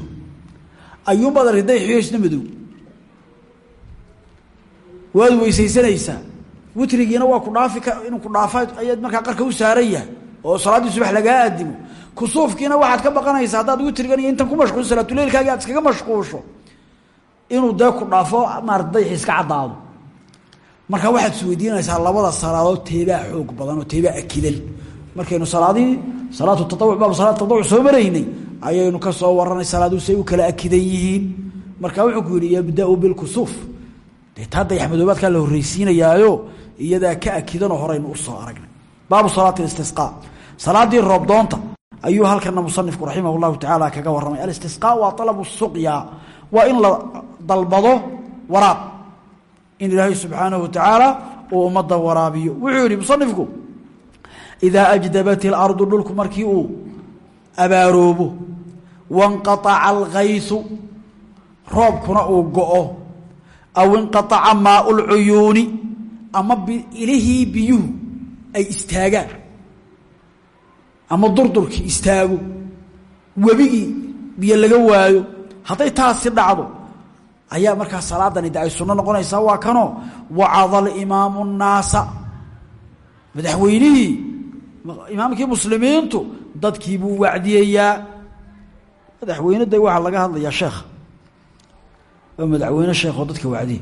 ayuunbaad riday xiyoisna madow. Waad weysaysanaysaa witrigiina waa ku dhaafi inuu ku dhaafa ayaad markaa qarka u saaran yahay oo salaaddii subax lagaa aadimo. Kusuufkiina waxaad ka baqanaysaa haddaad witrigan iyo intan ku mashquulso salaatuleilkaagi aad iskaga mashquulsho inuu dee ku dhaafo maarata iska caddaado. Marka waxaad isweydiinaysaa labada salaadood teebaa xoog badan oo teebaa akidan markaynu salaadihii salaatu taawuc baab salaat tatawuc soo maraynay ayaynu ka soo waranay salaaduhu say u kala akidan yihiin. Marka wuxuu ku yidhi yabdau bilkusuuf dee taa dayaxmadoobaadkaa la horreysiinayaayo iyadaa ka akidanoo horeynu u soo aragnay. Baabu salaati istisqaa. Salaadii roobdoonta ayuu halkana musanifku raximah llahu tacaala kaga warramay. Alistisqaa waa alabu suqya. Waa in la dalbado waraab. In ilaahay subxaanahu watacaala uu ummadda waraabiyo. Wuxuu yihi musanifku idaa ajdabat ilardu dhulku markii uu abaaroobo wanqaaca alkaysu roobkuna uu go-o aw inqaaca maau lcuyuuni ama ilihii biyuhu ay istaagaan. Ama durdurkii istaago webigii biyo laga waayo. Hadday taasi dhacdo ayaa markaa salaadani de ay sunno noqonaysaa waa kanoo. Wacada alimaamu nnaasa madaxweynihii imaamkii muslimiintu dadkii buu wacdiyayaa madaxweyne de waxaa laga hadlayaa sheekha oo madaxweyne sheekoo dadka wacdiya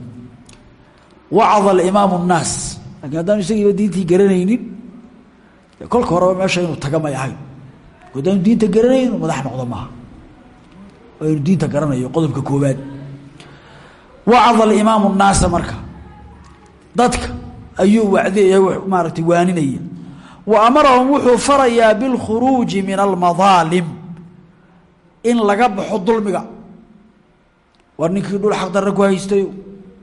wacada alimaamu nnaas laakiin haddaanu isagiiba diintii garanaynin kolka horeba meesha inuu taga may ahayn haddaanu diinta garanayn inuu madax noqdo maaha inu diinta garanayo qodobka koobaad wacada alimaamu nnaasa marka dadka ayuu wacdiyaya maaragtay waaninaya wa amarahum wuxuu farayaa bilkhuruuji min almadaalim in laga baxo dulmiga war ninkii dhul xaqdarra ku haystayo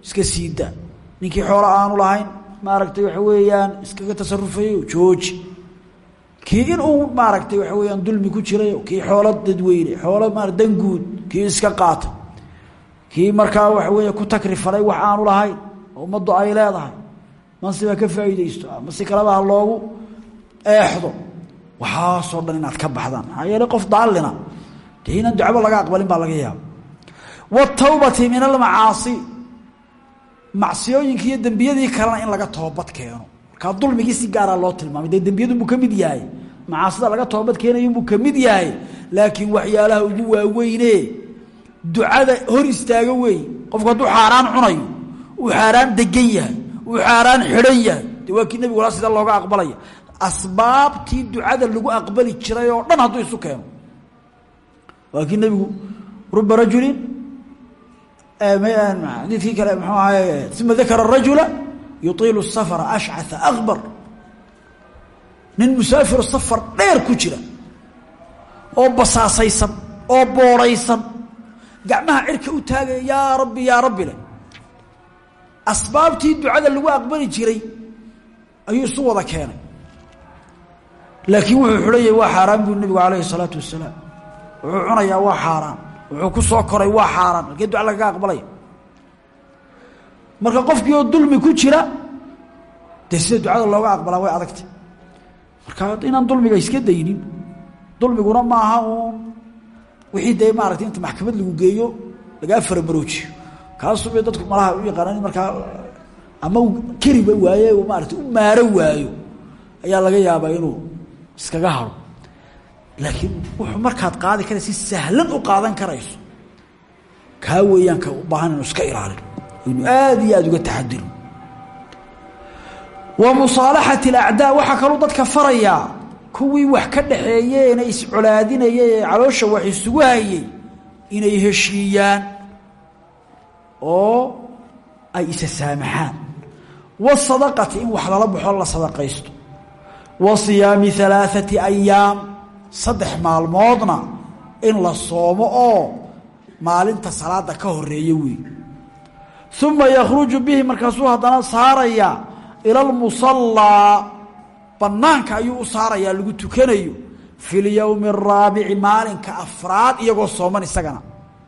iska siidaa ninkii xoolo aanu lahayn maaragtay waxa weeyaan iskaga tasarufayo jooji. Kii in uu maaragtay waxa weeyaan dulmi ku jirayo kii xoolo dadweyne xoolo maara danguud kii iska qaatay kii markaa waxa weeye ku takri wax aanu lahayn oo ay leedahay. Mansiba ka faa'iidaysto ama si kaleba ha loogu eexdo waxaasoo dhan inaad ka baxdaan. Maxaa yeelay qof daallina dee inaan laga aqbalin baa laga yaaba waatawbati min almacaasi macsiyooyinki iyo dembiyadii kalena in laga toobad keeno. Markaa dulmigii si gaaraa loo tilmaamay dee dembiyadunbuu ka mid yahay. Macaasida laga toobad keenayunbuu ka mid yahay. Laakiin waxyaalaha ugu waaweyne ducada hor istaago weey qofku hadduu xaaraan cunayo uu xaaraan degan yahay uu xaaraan xidhan yahay dee waa kii nebigu la sida looga aqbalaya. Asbaabtii ducada lagu aqbali jiray oo dhan hadduu isu keeno. Waa kii nebigu ruba rajulin xadiidkii kale mxuu ahay uma dakara rajula yuiilu safra ashcaa akbar nin musaafiru safar dheer ku jira oo basaasaysan oo booraysan gacmaha cirka u taagaya yaa rabbi yaa rabbi leh asbaabtii ducada lagu aqbali jiray ayuu isu wada keenay laakiin wuxuu xidhanyay waa xaaraan buu nebigu calayhi salaatu wasalaam wuxuu cunayaa wuxuu ku soo koray waa xaaraan. Halkee duca lagaga aqbalaya marka qofkii oo dulmi ku jira dee sida ducada looga aqbalaa way adagtay. Marka inaan dulmiga iska daynin dulmiguna maaha uun. Wixii dee maaragtay inta maxkamad lagu geeyo lagaa faramaroojiyo kaasuu bay dadku malaha u yaqaanaan in markaa ama uu keriba waaye maarata u maaro waayo ayaa laga yaabaa inuu iskaga haro laakiin wuxuu markaad qaadi kara si sahlan u qaadan karayso kaa weeyaan ka u baahan inu iska ilaalin inu aad iyo aada uga taxadiro wa musaalaxati alacdaa waxaa kaluu dadka farayaa kuwii wax ka dhaxeeyeena iscolaadinaya ee caloosha wax isugu hayay inay heshiiyaan oo ay isa saamaxaan. Wasadaqati in wax lala baxo la sadaqaysto. Wa siyaami alaaثati ayaam saddex maalmoodna in la soomo oo maalinta salaada ka horreeya weey. Uma yakhruju bihi markaasuu haddana saarayaa ila lmusallaa bannaanka ayuu u saarayaa lagu tukanayo. Fi lyowmi araabici maalinka afraad iyagoo sooman isagana.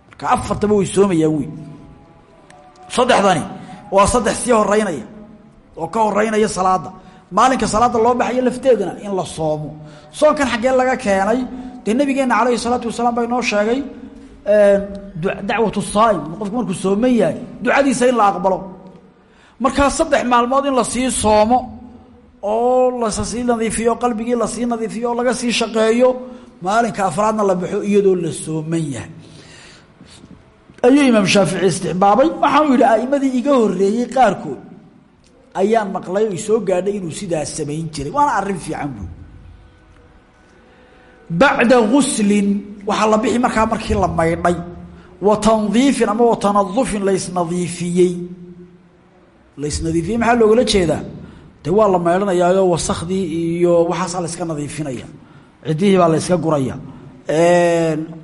Marka afartaba way soomayaan wey saddexdani waa saddex sii horeynaya oo ka horeynaya salaada maalinka salaada loo baxayo lafteedana in la soomo. Soonkan xaggee laga keenay dee nabigeena calayhi salaatu wasalaam baa inoo sheegay dacwatu saa'im qofku markuu sooman yahay ducadiisa in la aqbalo. Markaa saddex maalmood in la sii soomo oo la sii nadiifiyo qalbigii la sii nadiifiyo laga sii shaqeeyo maalinka afraadna la baxo iyadoo la sooman yahay. Ayuu imaam shaafici istixbaabay waxaanu yidhi a'imadii iga horeeyey qaarkood ayaan maqlay oy soo gaadhay inuu sidaas samayn jiray. Waana arrin fiican buui bacda guslin waxaa la bixi markaa markii la maydhay. Wa tandiifin ama wa tanadufin laysnadiifiyey laysnadiifiyey maxaa loogala jeedaa? De waa la maydhanayaayo wasakhdii iyo waxaasaa layska nadiifinaya. Ciddihii baa layska guraya.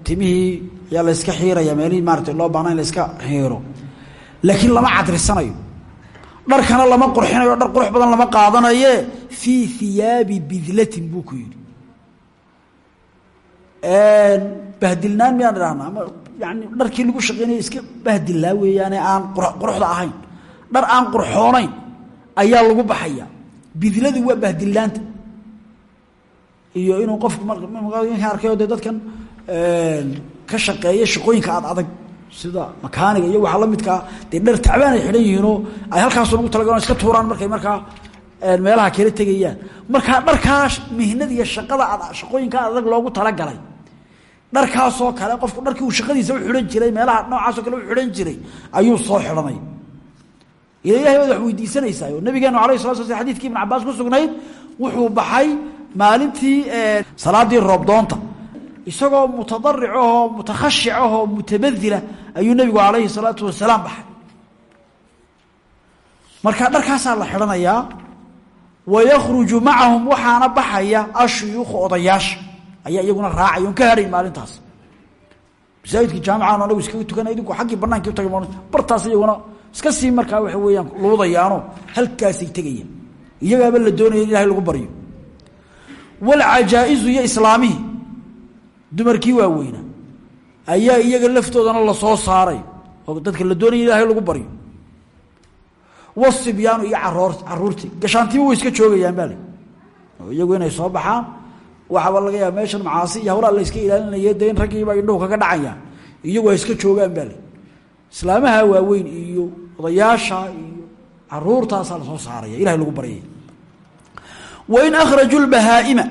Timihii ayaa layska xiiraya. Meelihii maarata loo baahna in layska xiiro. Laakiin lama cadrisanayo dharkana lama qurxinayo dhar qurux badan lama qaadanaye fii hiyaabi bidlatin buu ku yidhi bahdilnaan miyaan idhahnaa ama yani dharkii lagu shaqeynaya iska bahdilnaa weeyaane aan quruxda ahayn dhar aan qurxoonayn ayaa lagu baxaya bidladu waa bahdilnaanta iyo inuu qofku marka arkayo dee dadkan ka shaqeeya shaqooyinka aad adag sida makaaniga iyo waxaa la midkaa dee dhar tacbaan ay xidhan yihiinoo ay halkaasun ugu talagalan iska tuuraan markay markaa meelaha kala tegayaan. Markaa dharkaa mihnada iyo shaqada ad shaqooyinka adag loogu talagalay. Dharkaasoo kale qofku dharkii uu shaqadiisa u xidhan jiray meelaha noocaasoo kale u xidhan jiray ayuu soo xidhanay. Ila ilahay weydiisanaysaa oo nabigeenu alayh sala sl xadidkii ibn cabaas ku sugnayd wuxuu baxay maalintii salaadii roobdoonta isagoo mutadaric ahoo mutakhashic ahoo mutabadila ayuu nebigu calayhi salaatu wasalaam baxay. Marka dharkaasaa la xidhanayaa wayakhruju macahum waxaana baxaya ashuyuukhu odayaasha. Ayaa iyaguna raacay ka hadhayn maalintaas. Masaajidkii jaamicaanu anagu iskaga tukanay idinku xaggii bannaankii utagay bartaas iyaguna iska sii markaa waxa weeyaan luudayaano halkaasay tegayaan iyagaaba la doonaya in lagu baryo walcajaa'izu iyo islaamihii dumarkii waaweynaa ayaa iyaga laftoodana la soo saaray oo dadka la doonaya ilaahay lagu baryo. Wasibyaanu iyo caroor caruurtii. Gashaantiba way iska joogayaan baa oo iyagu inay soo baxaan waxaaba laga yaaba meeshan macaasi iyo hawlaa la iska ilaalinaya dee in raggiiba indhuhu kaga dhacayaan. Iyagu iska joogaan baa islaamaha waaweyn iyo odayaasha iyo caruurtaasaa la soo saaraya ilahay lagu baryay wain akhrajuu lbahaa'ima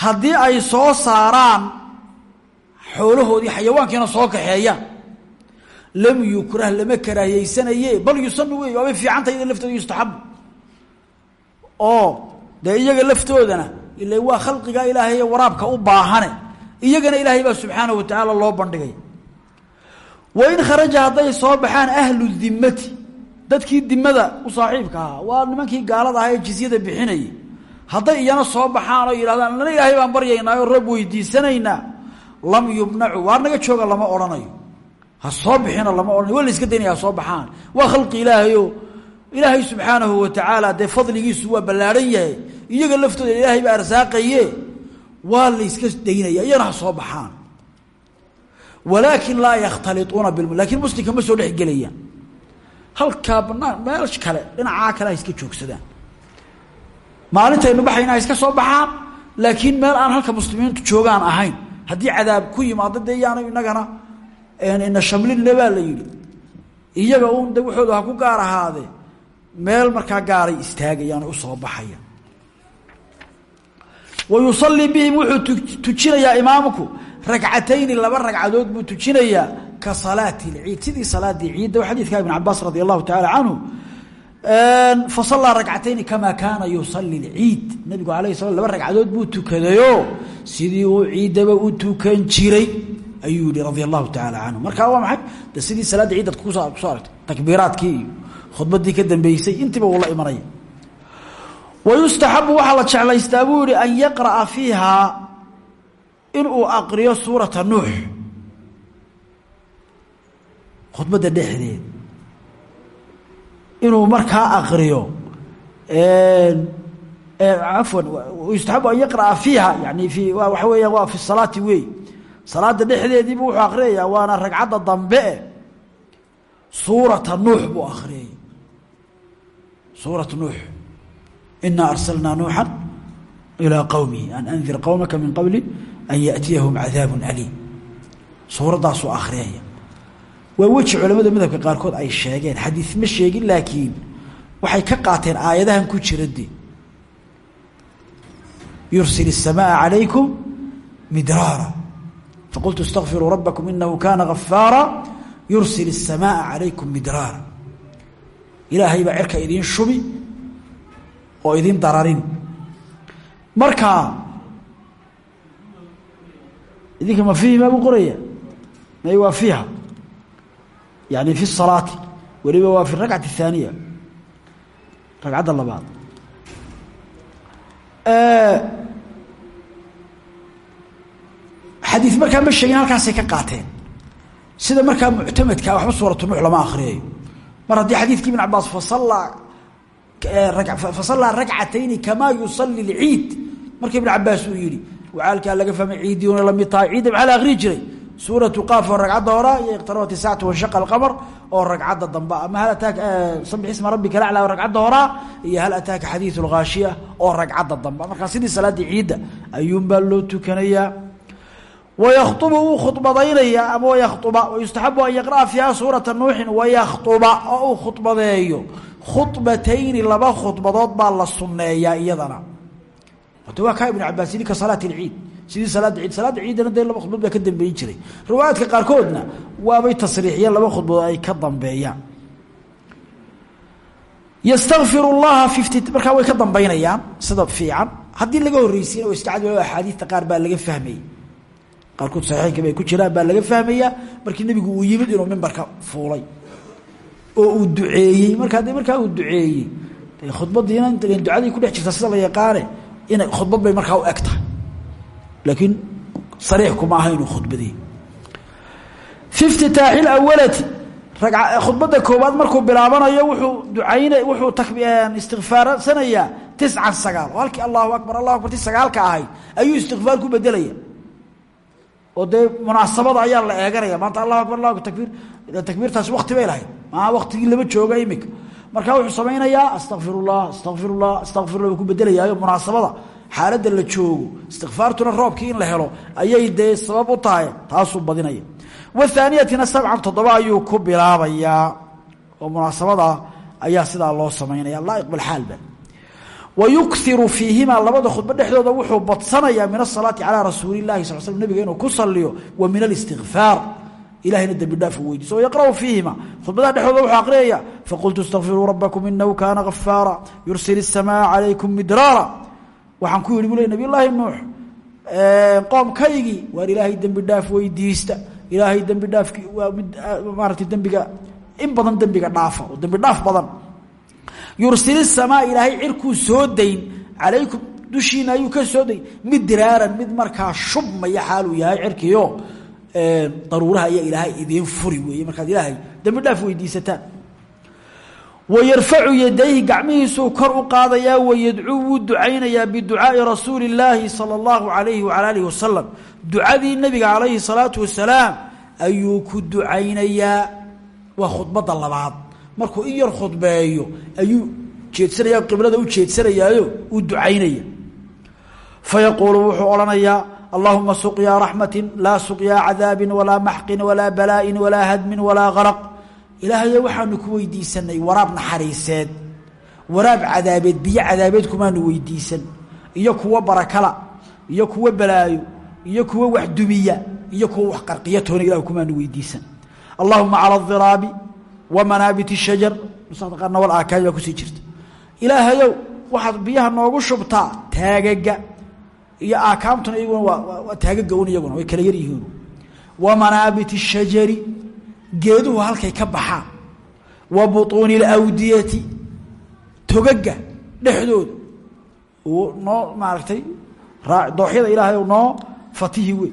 haddii ay soo saaraan xoolahoodii xayawaankiina soo kaxeeyaan lam yukrah lama karaahiyeysanaye bal yusanu wey waabay fiicanta iyada lafteeda yustaxabu oo dee iyaga laftoodana ila waa khalqiga ilaahay waraabka u baahane iyagana ilaahay baa subxaanahu wa tacaala loo bandhigay. Wain kharaja hadday soo baxaan ahlu dimmati dadkii dimada u saaxiibka ahaa waa nimankii gaalada ahaa ee jizyada hadday iyana soo baxaan oo ilaahay baan baryaynaa oo rab weydiisanaynaa lam yumnacu waar naga jooga lama odhanayo. Ha soo bixina lama odhanayo. Waa la iska daynaya soo baxaan. Waa khalqi ilaahayo ilaahay subxaanahu wa tacaala dee fadligiisu waa ballaadhan yahay. Iyaga laftooda ilaahay baa arsaaqaye. Waa la yska daynaya iyana ha soo baxaan. Walaakin laa yakhtaliuuna bil laakiin muslimka ma soo dhex gelayaan halkaa banaan meel kale dhinacaa kale iska joogsadaan. Maalintaynu baxayna iska soo baxaan. Laakiin meel aan halka muslimiintu joogaan ahayn haddii cadaab ku yimaado dee inagana ina shamlinna baa la yidhi. Iyaga uun de waxooda ku gaar ahaadee meel markaa gaaray istaagayaan oo u soo baxaya. Wa yusalii bihim wuxuu tujinayaa imaamku ragcatayni laba ragcadood buu tujinayaa ka salaati lciid. Sidii salaadii ciidda xadiidka ibn cabaas radi allahu tacaala canhu fasalaa ragcatayni kamaa kaana yusali lciid nabigu alayh sala laba ragcadood buu tukadayo sidii uu ciiddaba u tukan jiray ayuu yihi radia allahu tacaala waa maxay? Sidii salaadda ciidda ku soo ku soo aragtay takbiiraadkii iyo ka dambeysay intiiba uu la imanaya. Wayustaxabu waxaa la jeclaystaa buu an yaqra'a fiiha inuu aqriyo suurata nuux. Khudbadda dhexdeed inuu markaa aqriyo afwan yustaxabu an yaqra'a fiiha yani waxa weeyaan waa fi salaati wey salaada dhexdeediibu wuxuu akriyaya waana ragcadda dambe suurata nuux buu akriyaya suuratu nuux. Inaa arsalnaa nuuxa ilaa qowmihi an andir qowmaka min qabli an yaأtiyahum cadaabu aliim. Suuraddaasuu akhriyaya waa weji culamada madhabka qaarkood ay sheegeen xadiis ma sheegin laakiin waxay ka qaateen aayadahan ku jira de yursil الsamaaa عalaykum midraara faqultu اstagfiruu rabakm inahu kana gafaara yursil الsamaaa عalaykum midraara ilaahay baa cerka idiin shubi oo idin dararin marka idinka ma fiihi maa buu qoraya may waa fiiha yani fi salaati weliba waa fi rakcati اthaaniya ragcadda labaad xadii markaa ma sheegin halkaasay ka qaateen sida markaa muctamadkaa waxba suuratulux lama akhriyayo mar haddii xadiidkii ibn cabaas fasalaa fasallaa rakcatayni kamaa yusalli lciid marka ibn cabaas uu yihi waxaalkaa laga fahmay ciidiuna la mid tahay ciidam xala akhriyi jiray suuratu qaaf oo ragcadda hora iyo iqtarabat isaacatu wanshaqa alqamar oo ragcadda dambe. Ama hal ataaka sabix isma rabbika laclaa oo ragcadda horaa iyo hal ataaka xadiidu lghaashiya oo ragcadda dambe. Markaa sidii salaaddii ciidda ayuunbaa loo tukanayaa wayakhubu wuu khudbadaynayaa ama wayakhuba wayustaxabu an yaqra'a fiiha suurata nuuxin wayakhuba oo uu khudbadeeyo. Khudbatayni laba khudbadood baa la sunneeyaa iyadana. Ota waa kaa ibnu cabaas yidhi ka salaati alciid sidii salaadda ciid salaadda ciiddana dee laba khudbad baa ka dambeyn jiray. Riwaayaadka qaarkoodna waabay tasriixiyeen laba khudbadood ay ka dambeeyaan. Ystakfiru llaha fifty way ka dambaynayaan sida fiican. Haddii laga horreysiina o iska cad axaadiista qaar baa laga fahmayey qaarkood saxiixinka bay ku jiraan baa laga fahmayaa markii nebigu uu yimid inuu mimbarka fuulay. Oo uu duceeyey markaa de markaa uu duceeyey. Khudbadiina ducadii ku dhex jirta sida la yaqaane inay khudbad bay markaa u eg laakiin sariix kuma aha inuu khudbadey fi iftitaaxi lawalati khudbadda koowaad markuu bilaabanayo wuxuu ducayn wuxuu istikfaarsanayaa tiscan sagaal. Oo halkii allahu akbar allahu akbar ti sagaalka ahayd ayuu istikfaar ku bedelaya oo dee munaasabada ayaa la eeganaya. Maanta allahu akbar allahu takbiir takbiirtaasi wakti bay lahayd. Maa waktigii lama jooga imika markaa wuxuu samaynayaa astaqfirullah astaqfirullah astaqfirullah buu ku bedelayaayo munaasabada xaaladda la joogo istikfaartuna roobkii in la helo ayay dee sabab u tahay taasuu badinaya. Wahaaniyatina sabcan toddoba ayuu ku bilaabayaa oo munaasabada ayaa sidaa loo samaynaya laa'iq balxaalba wayukiru fiihimaa labada khudbo dhexdooda wuxuu badsanayaa min asalaati calaa rasuuli lahi sal sl nabiga ku saliyo wa min alistikfaar ilahayna dembi dhaaf u weydiiso. Yaqra'u fiihima khudbadaha dhexdooda wuxuu aqriyaya faqultu istaqfiruu rabakum inahu kaana gafaara yursil الsamaaa calaykum midraara waxaan ku yidhi bu le nabiy llaahi nuux qoomkaygii waar ilaahay dembi dhaaf weydiista. Ilaahay dembi dhaafki waa mid maarata dembiga in badan dembiga dhaafa oo dembi dhaaf badan. Yursil samaa ilaahay cirkuu soo dayn calaykum dushiina ayuu ka soo dayn mid diraaran mid markaa shubmaya xaaluu yahay cirkiio daruuraha ayaa ilaahay idiin furi weeye. Markaad ilaahay dembi dhaaf weydiisataan wayarfacu yadayhi gacmihiisuu kor u qaadayaa wayadcuu wuu ducaynayaa biducaai rasuuli illaahi sala allahu alayhi wala alihi wasalam ducadii nabiga calayhi salaatu wasalaam ayuu ku ducaynayaa. Waa khudbadda labaad. Markuu in yar khudbeeyo ayuu jeedsanaya qiblada u jeedsanayaayo uu ducaynaya. Fayaquulu wuxuu odhanayaa allahuma suqyaa raxmatin laa suqyaa cadaabin walaa maxqin walaa balaain walaa hadmin walaa ilaahayo waxaanu ku weydiisanay waraab naxariiseed waraab cadaabeed biyo cadaabeed kumaanu weydiisan iyo kuwo barakala iyo kuwo balaayo iyo kuwo wax dumiya iyo kuwo wax qarqiya toona ilah kumaanu weydiisan. Allahuma cala adiraabi wa manaabit shajar aakaay baa ku sii jirta. Ilaahayow waxaad biyaha noogu shubtaa taagaga iyo aakaamtuna iyaguna waa taagaga un iyaguna way kala yar yihiin wa manaabit shajari geeduhu halkay ka baxaan. Wa butuuni اlawdiyati togaga dhexdooda. Noo maaragtay dooxyada ilaahay noo fatihi wey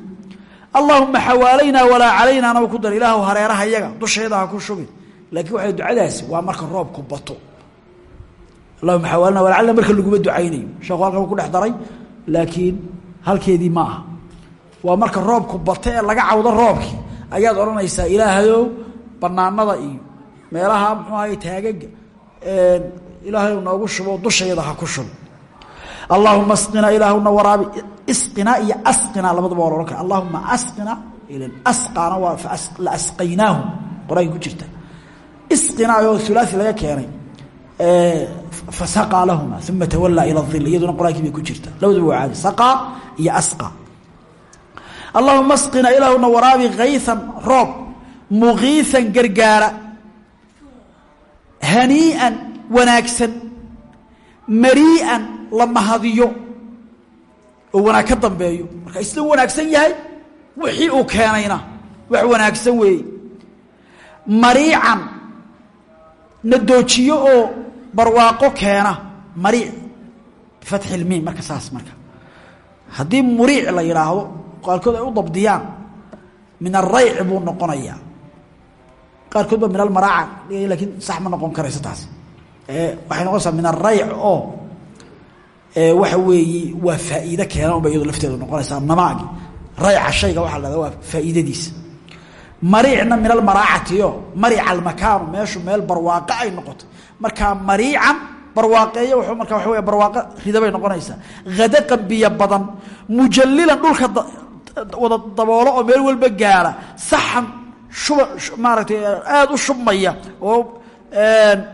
allahuma xawaalaynaa walaa calaynaa naba ku dar ilaahw hareeraha yaga dusheeda ha ku shubin laakiin waxay ducadaasi waa marka roobku bato. Allahuma xawaalina wala calina marka laguma ducaynayo. Sheekhu halkan ku dhex laakiin halkeedii ma aha. Waa marka roobku bato ee laga cawdo roobkii ayaad odhanaysaa ilaahayow banaanada iyo meelaha muxuu ahay taagaga ilaahayow noogu shubo dushayada ha ku shubo. Allahuma asqinaa ilaahuna waraabi isqinaa iyo asqinaa labadaba waa la ohan kara allahuma asqinaa ilan asqaana waa la asqaynaahu qur'aanka ku jirta. Isqinaa oo hulaasi laga keenay fasaqaa lahuma uma tawallaa ila dhil iyaduna qur'aankii bay ku jirta. Labadaba waa caadi saqaa iyo asqa allahuma asqina ilaahuna waraabi kaysan roob. Mugiisan gargaara. Hanii'an wanaagsan. Marii'an la mahadiyo. Oo wanaag ka dambeeyo. Marka isla wanaagsan yahay wixii uu keenayna wax wanaagsan weeye mariican na doojiyo oo barwaaqo keena. Mariic bifatxi lmiim marka saas marka. Haddii muriic la yidhaahdo qaarkood ay u dabdiyaan. Min arayc buu noqonayaa qaarkood ba min almaraaca lakiin sax ma noqon karayso taas. Waxay noqonaysaa min arayc oo waxa weeye waa faa'iide keena unba iyado lafteedu noqonaysaa namaagi rayca shayga waxaa la hahda waa faa'iidadiisa mariicna min almaraacati o marica almakaanu meeshu meel barwaaqo ay noqoto markaa mariican barwaaqeeyo wuxuu markaa waxa wey barwaaqo rida bay noqonaysaa. Hadaqan biyo badan mujallilan dhulka wada daboolo oo meel walba gaara. Saxan shuba maaragtay aada u shubmaya oo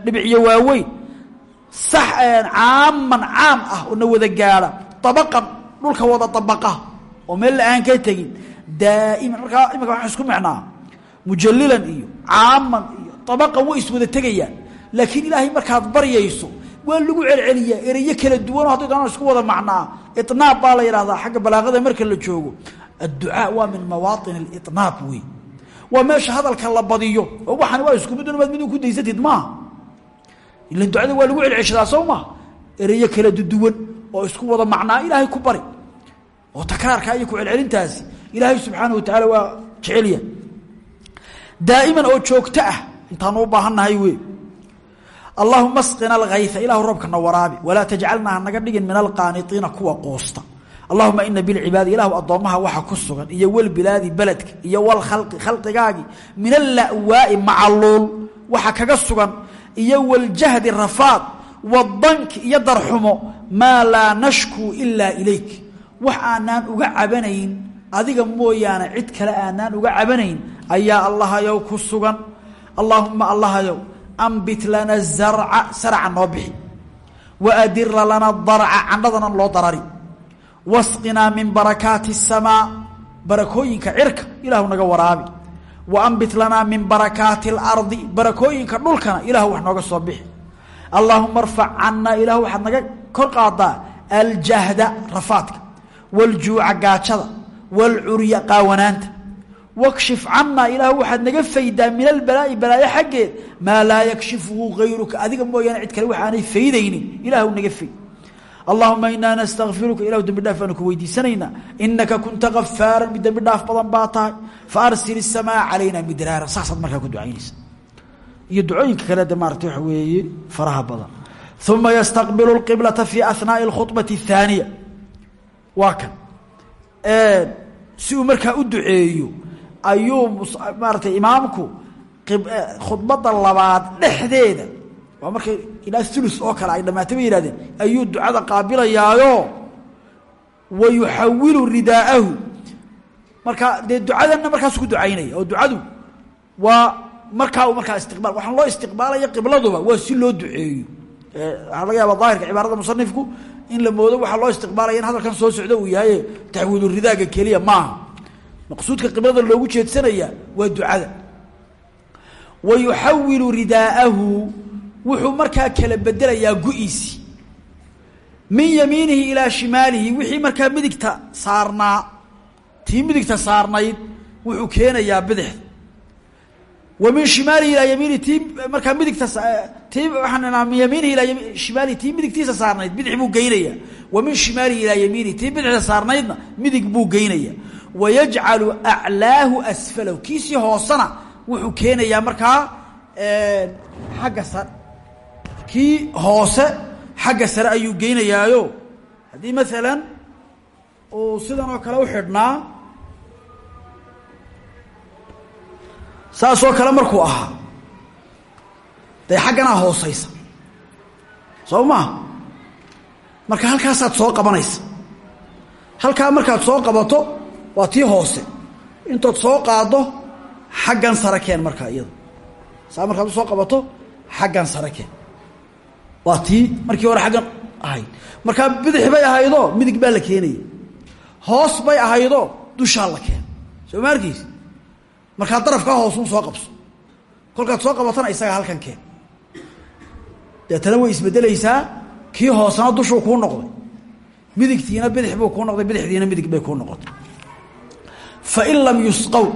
dhibicyo waaweyn. Sax caaman caam ah oo wada gaara. Dabaqan dhulka wada dabaqa oo meel la aan ka tegin. Daa'iman markaa imika waxaan isku micnaa. Mujallilan iyo caaman iyo dabaqan way iswada tegayaan. Laakiin ilaahay markaad baryayso waa lagu celceliyaa ereyo kala duwanoo hadday doonaan isku wada macnaa. Inaab baa la yidhahdaa xagga balaaqada marka la joogo adducaa waa min mawaaطin اlinaab wey waa meesha hadalka la badiyo oo waxaan waa isku mid maad mid ku daysatid maaha ilan ducada waa lagu celceshadaa soo maha ereyo kala duwan oo isku wada macnaa ilaahay ku bari oo takraarka iyo ku celcelintaasi ilaahay subxaanaه wa tacaala waa jecelya daa'iman oo joogto ah intaanu u baahannahay wey allahuma asqina alkayfa ilahu roobkana waraabi walaa tajcalna hanaga dhigin min alqaaniiina kuwa quusta allahuma ina bilcibaadi ilahu addoommaha waxa ku sugan iyo walbilaadi beledka iyo walkhalqi khalqigaagii min alla'waai macaluul waxa kaga sugan iyo waljahdi rafaad wadanki iyo darxumo maa laa nashkuu ilaa ilayk. Wax aanaan uga cabanayn adiga mooyaane cid kale aanaan uga cabanayn ayaa allahayow ku sugan. Allaahuma allahayow ambit lana zarca sarca noo bixi. Waadira lana darca candhadana loo darari wasqinaa min barakaati الsamaa barakooyinka cirka ilahu naga waraabi wa ambit lanaa min barakaati اlardi barakooyinka dhulkana ilahu wax nooga soo bixi allaahuma arfac canaa ilahu waxaad naga kor qaadaa aljahda rafaadka wاljuuca gaajada wاlcurya qaawanaanta wakshif canaa ilaah waxaad naga faydaa min albalaa'i balaayo xaggeed maa laa yakshifuhu gayruka adiga mooyaane cid kale waxaanay faydaynin ilaahu naga fayd allahuma inaa nastakfiruka ilahu dembi dhaaf baanu ku weydiisanaynaa. Inaka kunta afaaran mid dembi dhaaf badan baa tahay. Faarsil isamaa calayna midraara saasaad markaa ku ducaynaysa iyo ducooyinka kale de maarata waxa weeye faraha badan. Uma yastaqbilu lqiblata fii ahnaai اlkhubati اthaaniya waa kan. Si uu markaa u duceeyo ayuu maarata imaamku khudbada labaad dhexdeeda waa markay ilaa ulu oo kale ay dhamaatay bay yihahdeen ayuu ducada qaabilayaayo? Wa yuxawilu ridaa'ahu markaa dee ducadanna markaasu ku ducaynaya oo ducadu waa markaa u markaa istiqbaal waxaan loo istiqbaalaya qibladuba waa si loo duceeyo. Waxaa laga yaaba daahirka cibaarada musanifku in la moodo waxaa loo istiqbaalaya in hadalkan soo socda uu yahay taxwiilu ridaaga keliya maaha. Maqsuudka qiblada loogu jeedsanaya waa ducada. Wa yuxawilu ridaa'ahu wuxuu markaa kala bedelayaa gu-iisi. Min yamiinihi ilaa shimaalihi wixii markaa midigta saarnaa tii midigta saarnayd wuxuu keenayaa bidixda wa min shimaalihi ilaa yamiinihi tii markaa midigta tii waxaan min yamiinihi ilaa shimaalihi tii midigtiisa saarnayd bidix buu geynaya wa min shimaalihi ilaa yamiinihi tii bidixda saarnaydna midig buu geynaya wa yajcalu aclaahu asfalahu kiisii hoosena wuxuu keenayaa markaa xagga sar kii hoose xagga sare ayuu geynayaayo haddii maalan uu sidan oo kale u xidhnaa saasoo kale markuu ahaa dee xagganaa hoosaysa. Soo maha marka halkaasaad soo qabanaysa. Halkaa markaad soo qabato waa tii hoose. Intood soo qaaddo xaggan sare keen markaa iyada saa markaad u soo qabato xaggan sare keen waa tii markii hore aggan ahayd. Markaa bidix bay ahaydoo midig baa la keenaya hoos bay ahaydoo dushaa la keena soo ma arkiis? Markaa darafkaa hoosun soo qabso. Kolkaad soo qabatana isagaa halkan keen. Deetana way isbedelaysaa kii hoosena dushuu kuu noqday. Midigtiina bidix buu kuu noqday bidixdiina midig bay kuu noqotay. Fain lam yusqow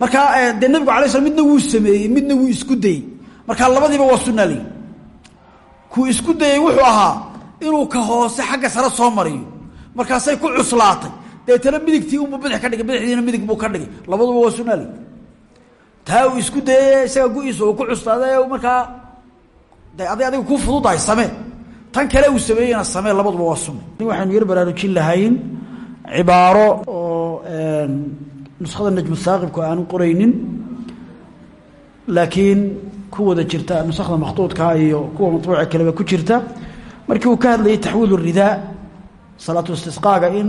markaa dee nabigu alay slam midna wuu sameeyey midna wuu isku dayey. Markaa labadiiba waa sunaa kuu isku dayey wuxuu ahaa inuu ka hoose xagga sare soo mariyo. Markaasay ku cuslaatay. Deetana midigtii unbuu bidix ka dhigay bidixdiina midig buu ka dhigay. Labaduba waa sunaa leyi taa uu isku dayey isaga gu-iisa ku cuslaaday markaa de aday adiga kuu fududahay samee. Tan kale uu sameeyeyna samee labaduba waa sunna waxaynu yar baraarujin lahayn. Cibaaro oo nuskhada najmu saaqibku aanu qoraynin. Laakiin kuwada jirta nusakda makhtuudkaa iyo kuwa matbuuca kaleba ku jirta. Markii uu ka hadlayay taxwiil ridaa salaatu istisqaaga in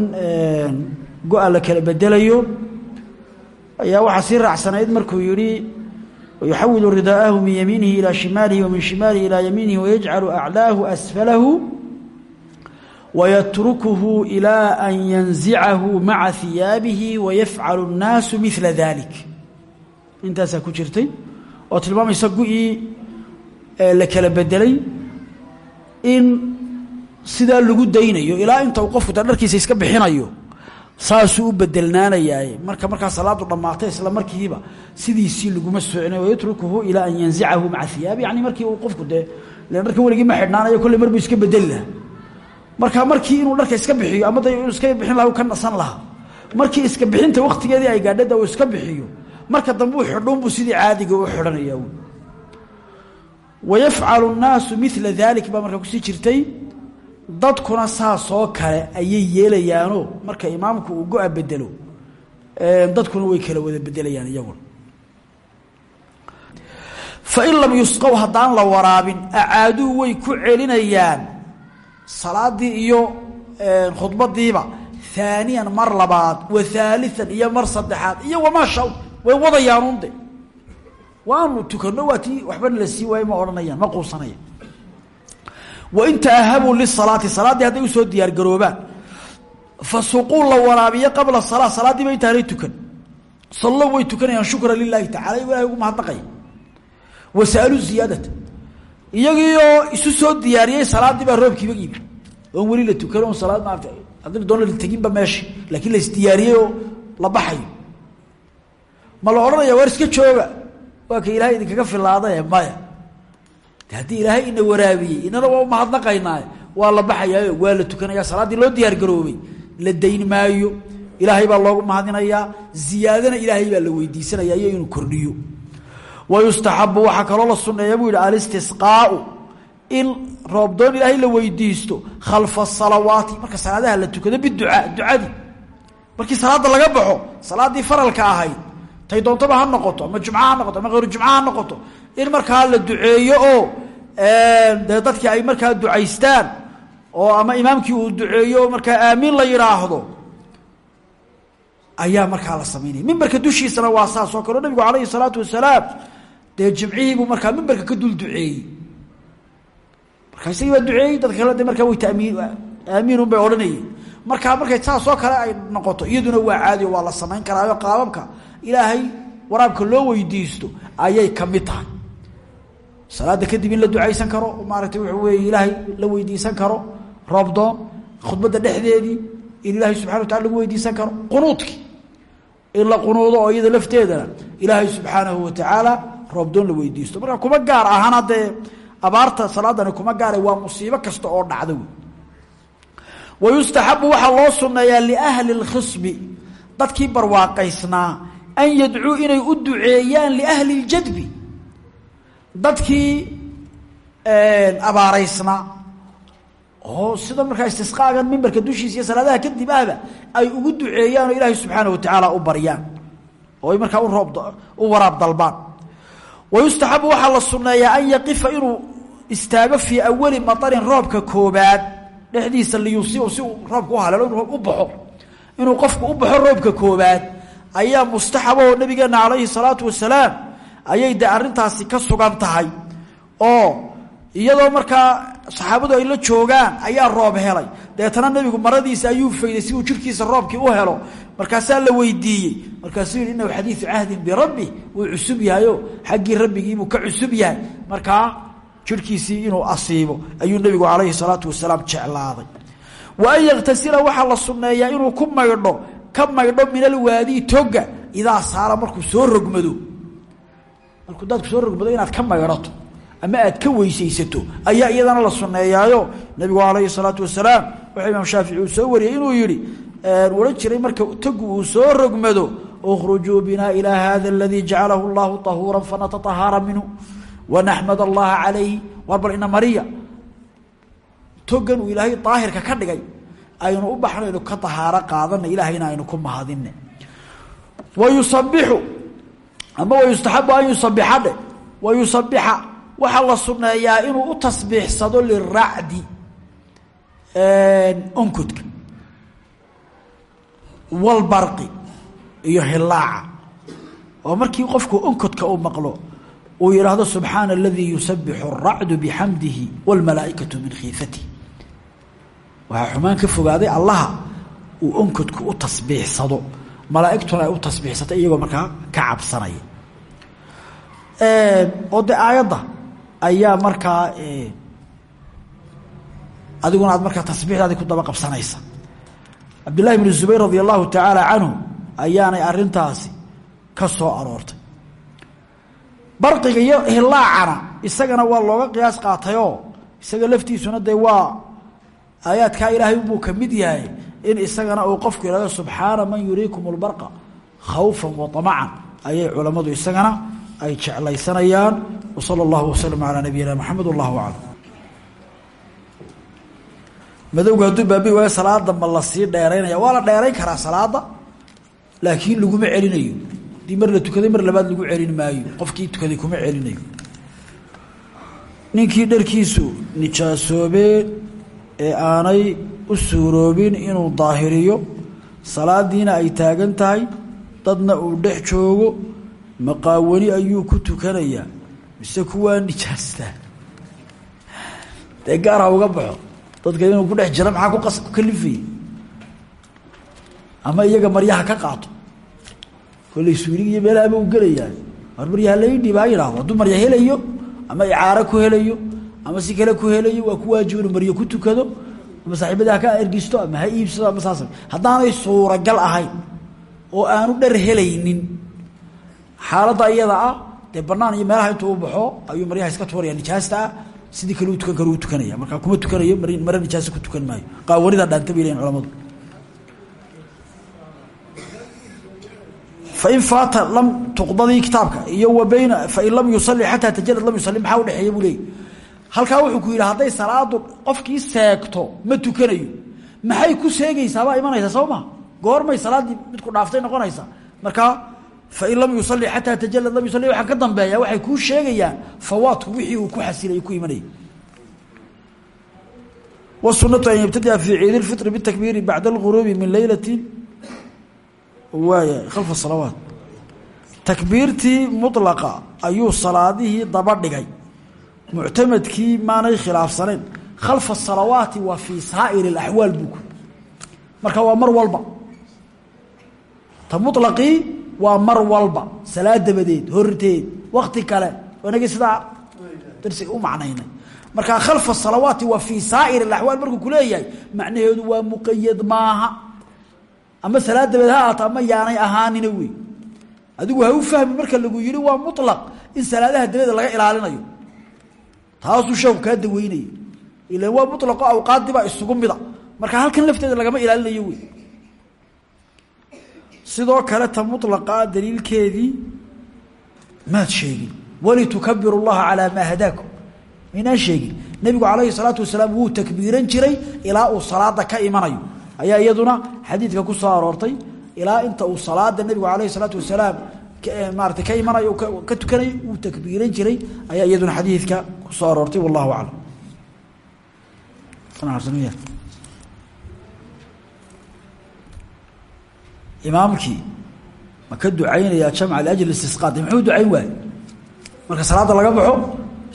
go-a la kala bedelayo ayaa waxaa sii raacsanayd markuu yihi yuxawilu ridaahu min yamiinihi ilaa shimaalihi wamin shimaalihi ilaa yamiinihi wayajcalu aclaahu asfalahu wayatrukuhu ilaa an yanzicahu maca hiyaabihi wayafcalu الnaasu mila dalik intaasaa ku oo tilmaamaysa gu-ii la kala bedelay in sidaa lagu daynayo ilaa inta uu qofku da dharkiisa iska bixinayo saasuu u bedelnaanayaay. Marka markaa salaadu dhammaatay isla markiiba sidiisii laguma soocina wayatrukuhu ilaa an yanzicahu maca hiyaabi yani markii uu qofku dee dharka weligii ma xidhnaanayo kolley mar buu iska bedeli lahaa. Marka markii inuu dharka iska bixiyo ama da inuu iska bixin laha ka nasan lahaa. Markii iska bixinta waktigeedii ay gaadhada uu iska bixiyo marka dambe u xidhuunbuu sidii caadiga u xidhanaya wayafcalu الnaasu mila dalik baa markaa ku sii jirtay. Dadkuna saasoo kale ayay yeelayaanoo marka imaamku uu go-a bedelo dadkuna way kala wada bedelayaan iyaguna. Fain lam yusqow haddaan la waraabin acaaduu way ku celinayaan. Salaadii iyo khudbadiiba haaniyan mar labaad wa haalian iyo mar saddexaad iyo wamaa sha way wadayaanuunde waanu tukano waa tii waxbana la sii waayo ma odhanayaan ma quusanayaan. Wain taahabuu lisalaati salaaddii hadday u soo diyaar garoobaan fasuquu la waraabiyo qabla salaa salaaddiiba intaanay tukan. Sallow way tukanayaan shukran lilaahi tacala iyagoo ilahay ugu mahadnaqaya wasa'aluu ziyaadata iyagiioo isu soo diyaariyey salaaddii baa roobkiiba iibi oon weli la tukano on salaad maarata haddii doon la teginba meesha laakiin la isdiyaariyey la baxayo ma la war iska jooga? Waa ka ilaahay idinkaga filaadae maya. Haddii ilaahay ina waraabiyey inana waa umahadnaqaynaaye waa la baxayaayo waa la tukanaya salaaddii loo diyaar garoobay la dayn maayo ilaahay baa loogu mahadinayaa ziyaadana ilaahay baa la weydiisanaya iyo inuu kordhiyo. Wayustaxabu waxaa kaloo la suneeya buu yihi alistisqaau in roobdoon ilaahay la weydiisto khalfa salawaati. Marka salaadaha la tukado biducaa ducadii. Markii salaada laga baxo salaaddii faralka ahayd tay doontaba ha noqoto ama jumca ha noqoto ama hayru jumca ha noqoto. In markaa la duceeyo oo dee dadkii ay markaa ducaystaan oo ama imaamkii uu duceeyo markaa aamiin la yidhaahdo ayaa markaa la samaynaya mimberka dushiisana waa saas oo kaleo nabigu calayhi salaatu wasalaam dee jimcihiibuu markaa mimberka ka dul duceeyey. Markaa isagii baa duceeyey dadka kale de markaa way tamiin aamiinun bay odhanayeen markaa markay saas oo kale ay noqoto iyaduna waa caadi waa la samayn karaayo qaababka. Ilaahay waraabka loo weydiisto ayay ka mid tahay. Salaada kadib in la ducaysan karo maaragtay wuxuu weeye ilaahay la weydiisan karo roobdoon khudbadda dhexdeedii in ilaahay subxana wa lagu weydiisan karo qunuudki in qunuudo oo iyada lafteedana ilaahay subxaanahu watacaala roobdoon la weydiisto. Marka kuma gaar ahaan haddee abaarta salaadani kuma gaara waa musiibo kasta oo dhacda wayustaxabu waxaa loo suneeyaa liahli اlkhisbi dadkii barwaaqaysnaa an yadcuu inay u duceeyaan liahli اljadbi dadkii abaaraysnaa oo sida markaa istisqaagan mimbarka dushiisa iyo salaadaha kadib ahba ay ugu duceeyaan oo ilaahay subxaana wa tacaala u baryaan oo ay markaa uroob u waraab dalbaan wayustaxabu waxaa la suneeyaa an yaqifa inuu istaago fii awali matarin roobka koobaad dhexdiisa liyusiu si uu roobka u inuu u baxo. Inuu qofku u baxo roobka koobaad ayaa mustaxaba oo nabigeena calayhi salaatu wasalaam ayay de arrintaasi ka sugan tahay. Oo iyadoo markaa saxaabadu ay la joogaan ayaa roob helay. Deetana nebigu maradiisa ayuu fayday si uu jirkiisa roobkii u helo. Markaasaa la weydiiyey. Markaasuu yihi inahu xadiidu cahdin birabbi wuu cusub yahayo xaggii rabbigiibuu ka cusub yahay. Markaa jirhkiisii inuu asiibo ayuu nebigu calayhi salaatu wasalaam jeclaaday. Wa an yaktasila waxaa la sunneeyaa inuu ku maydho ka maydho min alwaadii toga idaa saara markuu soo rogmado. Markuu daadku soo rogmado inaad ka maydhato ama aad ka weysaysato ayaa iyadana la sunneeyaayo. Nabigu calayhi salaatu wasalaam wuxuu imaam shaafici uu soo wariyey inuu yihi odhan jiray marka togu uu soo rogmado ukhrujuu bina ilaa hada aladii jacalahu llahu tahuura fanatatahaara minhu wanaxmad allaha calayhi war bal ina mariya togan uu ilaahay daahirka ka dhigay aynu u baxnaynu ka tahaaro qaadana ilaahayna aynu ku mahadine wayusabixu ama wayustaxabu an yusabixa dhe wayusabixa waxaa la suneeyaa inuu u tasbiixsado liracdi onkudka walbarqi iyo hilaaca oo markii qofku onkodka uu maqlo uu yidhaahdo subxaana aladii yusabixu alracdu bixamdihi wاlmalaaئikatu min khiifatih waxaa xumaan ka fogaaday allaha uu onkodku u tasbiixsado. Malaa'igtuna ay u tasbiixsatay iyagoo markaa ka cabsanaya. Oo de aayadda ayaa markaa adiguna aad markaa tasbiixdaadi ku daba qabsanaysa. Cabdullahi bn zubayr radi allahu tacaala canhu ayaanay arintaasi ka aroortay bariga iyo hilaacana isagana waa looga qiyaas qaatayo isaga laftiisuna dee waa aayaadkaa ilaahay buu ka mid yahay in isagana uu qofku ihahdo subxaana man yuriikum اlbarqa khawfan wa waamacan ayay culammadu isagana ay jeclaysanayaan. Wsala اllahu waslm alaa nabiyina mxamed wallah aclam madowga hadduu baabi waayo salaada ma la sii dheeraynaya waa la dheerayn karaa salaada laakiin laguma celinayo haddii mar la tukaday mar labaad lagu celin maayo qofkii tukaday kuma celinayo. Ninkii dharkiisu nijaasoobeen ee aanay u suuroobin inuu daahiriyo salaadiina ay taagan tahay dadna uu dhex joogo maqaawani ayuu ku tukanayaa. Mise kuwaa nijaastaa? Dee gaar ha uga baxo. Dadka inuu ku dhex jira maxaa kuqas ku kalifayay ama iyaga maryaha ka qaato kolley suulig iyo meelahaba u gelayaa war maryaha laydhiba ha yidhahdo hadduu marya helayo ama icaaro ku helayo ama si kale ku helayo waa ku waajib inuu ku tukado ama saaxiibadii haka ergisto ama ha iibsado ama saas haddaanay suuragal ahayn oo aanu dhar helaynin xaaladda iyada ah dee banaan iyo meelaha intuu u baxo ayuu maryaha iska tuuraya nijaasta ah sidii kale u tukan karo u tukanaya. Markaa kuma tukanayo mar mare nijaasa ku tukan maayo. Qaawanida dhaanta bay culamadu fain faata lam tuqdadii kitaabka iyo wabayna fain lam yusali xataa tajalad lam yusali maxaa udhexeeya buu leeyay halkaa wuxuu ku yidhi hadday salaadu qofkii seegto ma tukanayo maxay ku seegaysaa baa imanaysa soo maa goormay salaaddii mid ku dhaaftay noqonaysaa markaa fain lam yusali xataa tajalad lam yusali waxaan ka dambeeyaa waxay kuu sheegayaan fawaatku wixii uu ku xasilay ku imanayay wasunatu an yabtadia fii ciid lfitri bitakbiiri bacda alguruubi min leylati waaya khalfa salawaat. Takbiirtii mulaqa ayuu salaadihii daba dhigay. Muctamadkii maanay khilaafsanayn. Khalfa salawaati wa fii saa'ir اlaxwaal buu ku marka waa mar walba. Ta mulaqii waa mar walba. Salaad dabadeed horteed wakti kale. Inagii sidaa darsiga u macnaynay. Markaa khalfa salawaati wa fii saa'ir اaxwaal markuu kuleeyahay macnaheedu waa muqayad maaha ama salaad dabadeed ha aata ama yaanay ahaanina wey. Adigu ha u fahmi marka lagu yihi waa mulaq in salaadaha dabadeed laga ilaalinayo. Taasuu sheeku kaa daweynaya ilan waa mulaqo awqaadibaa isugu mida. Marka halkan lafteeda lagama ilaalinayo wey. Sidoo kale ta mulaqa daliilkeedii maad sheegin. Walitukabiru اllaha calaa maa hadaakum. Maynaan sheegin? Nebigu calayhi salaatu wasalaam wuu takbiiran jiray ilaa uu salaada ka imanayo ayaa iyaduna xadiidka ku soo aroortay ilaa inta uu salaada nebigu calayhi salaatu wasalaam maarata ka imanayo ka tukanayo uu takbiiran jiray ayaa iyaduna xadiidka ku soo aroortay wallahu aclam. Imaamkii ma ka ducaynayaa jamca liajli istisqaad muxuu ducayn marka salaada laga baxo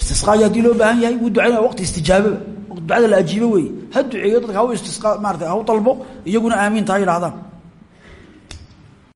istisqaai haddii loo baahan yahay wuu ducaynaya waqti istijaababa ducada la ajiibo weeye. Ha duceeyo dadka ha u istisqa maarata ha iyaguna aamiinta ha yidhahdaan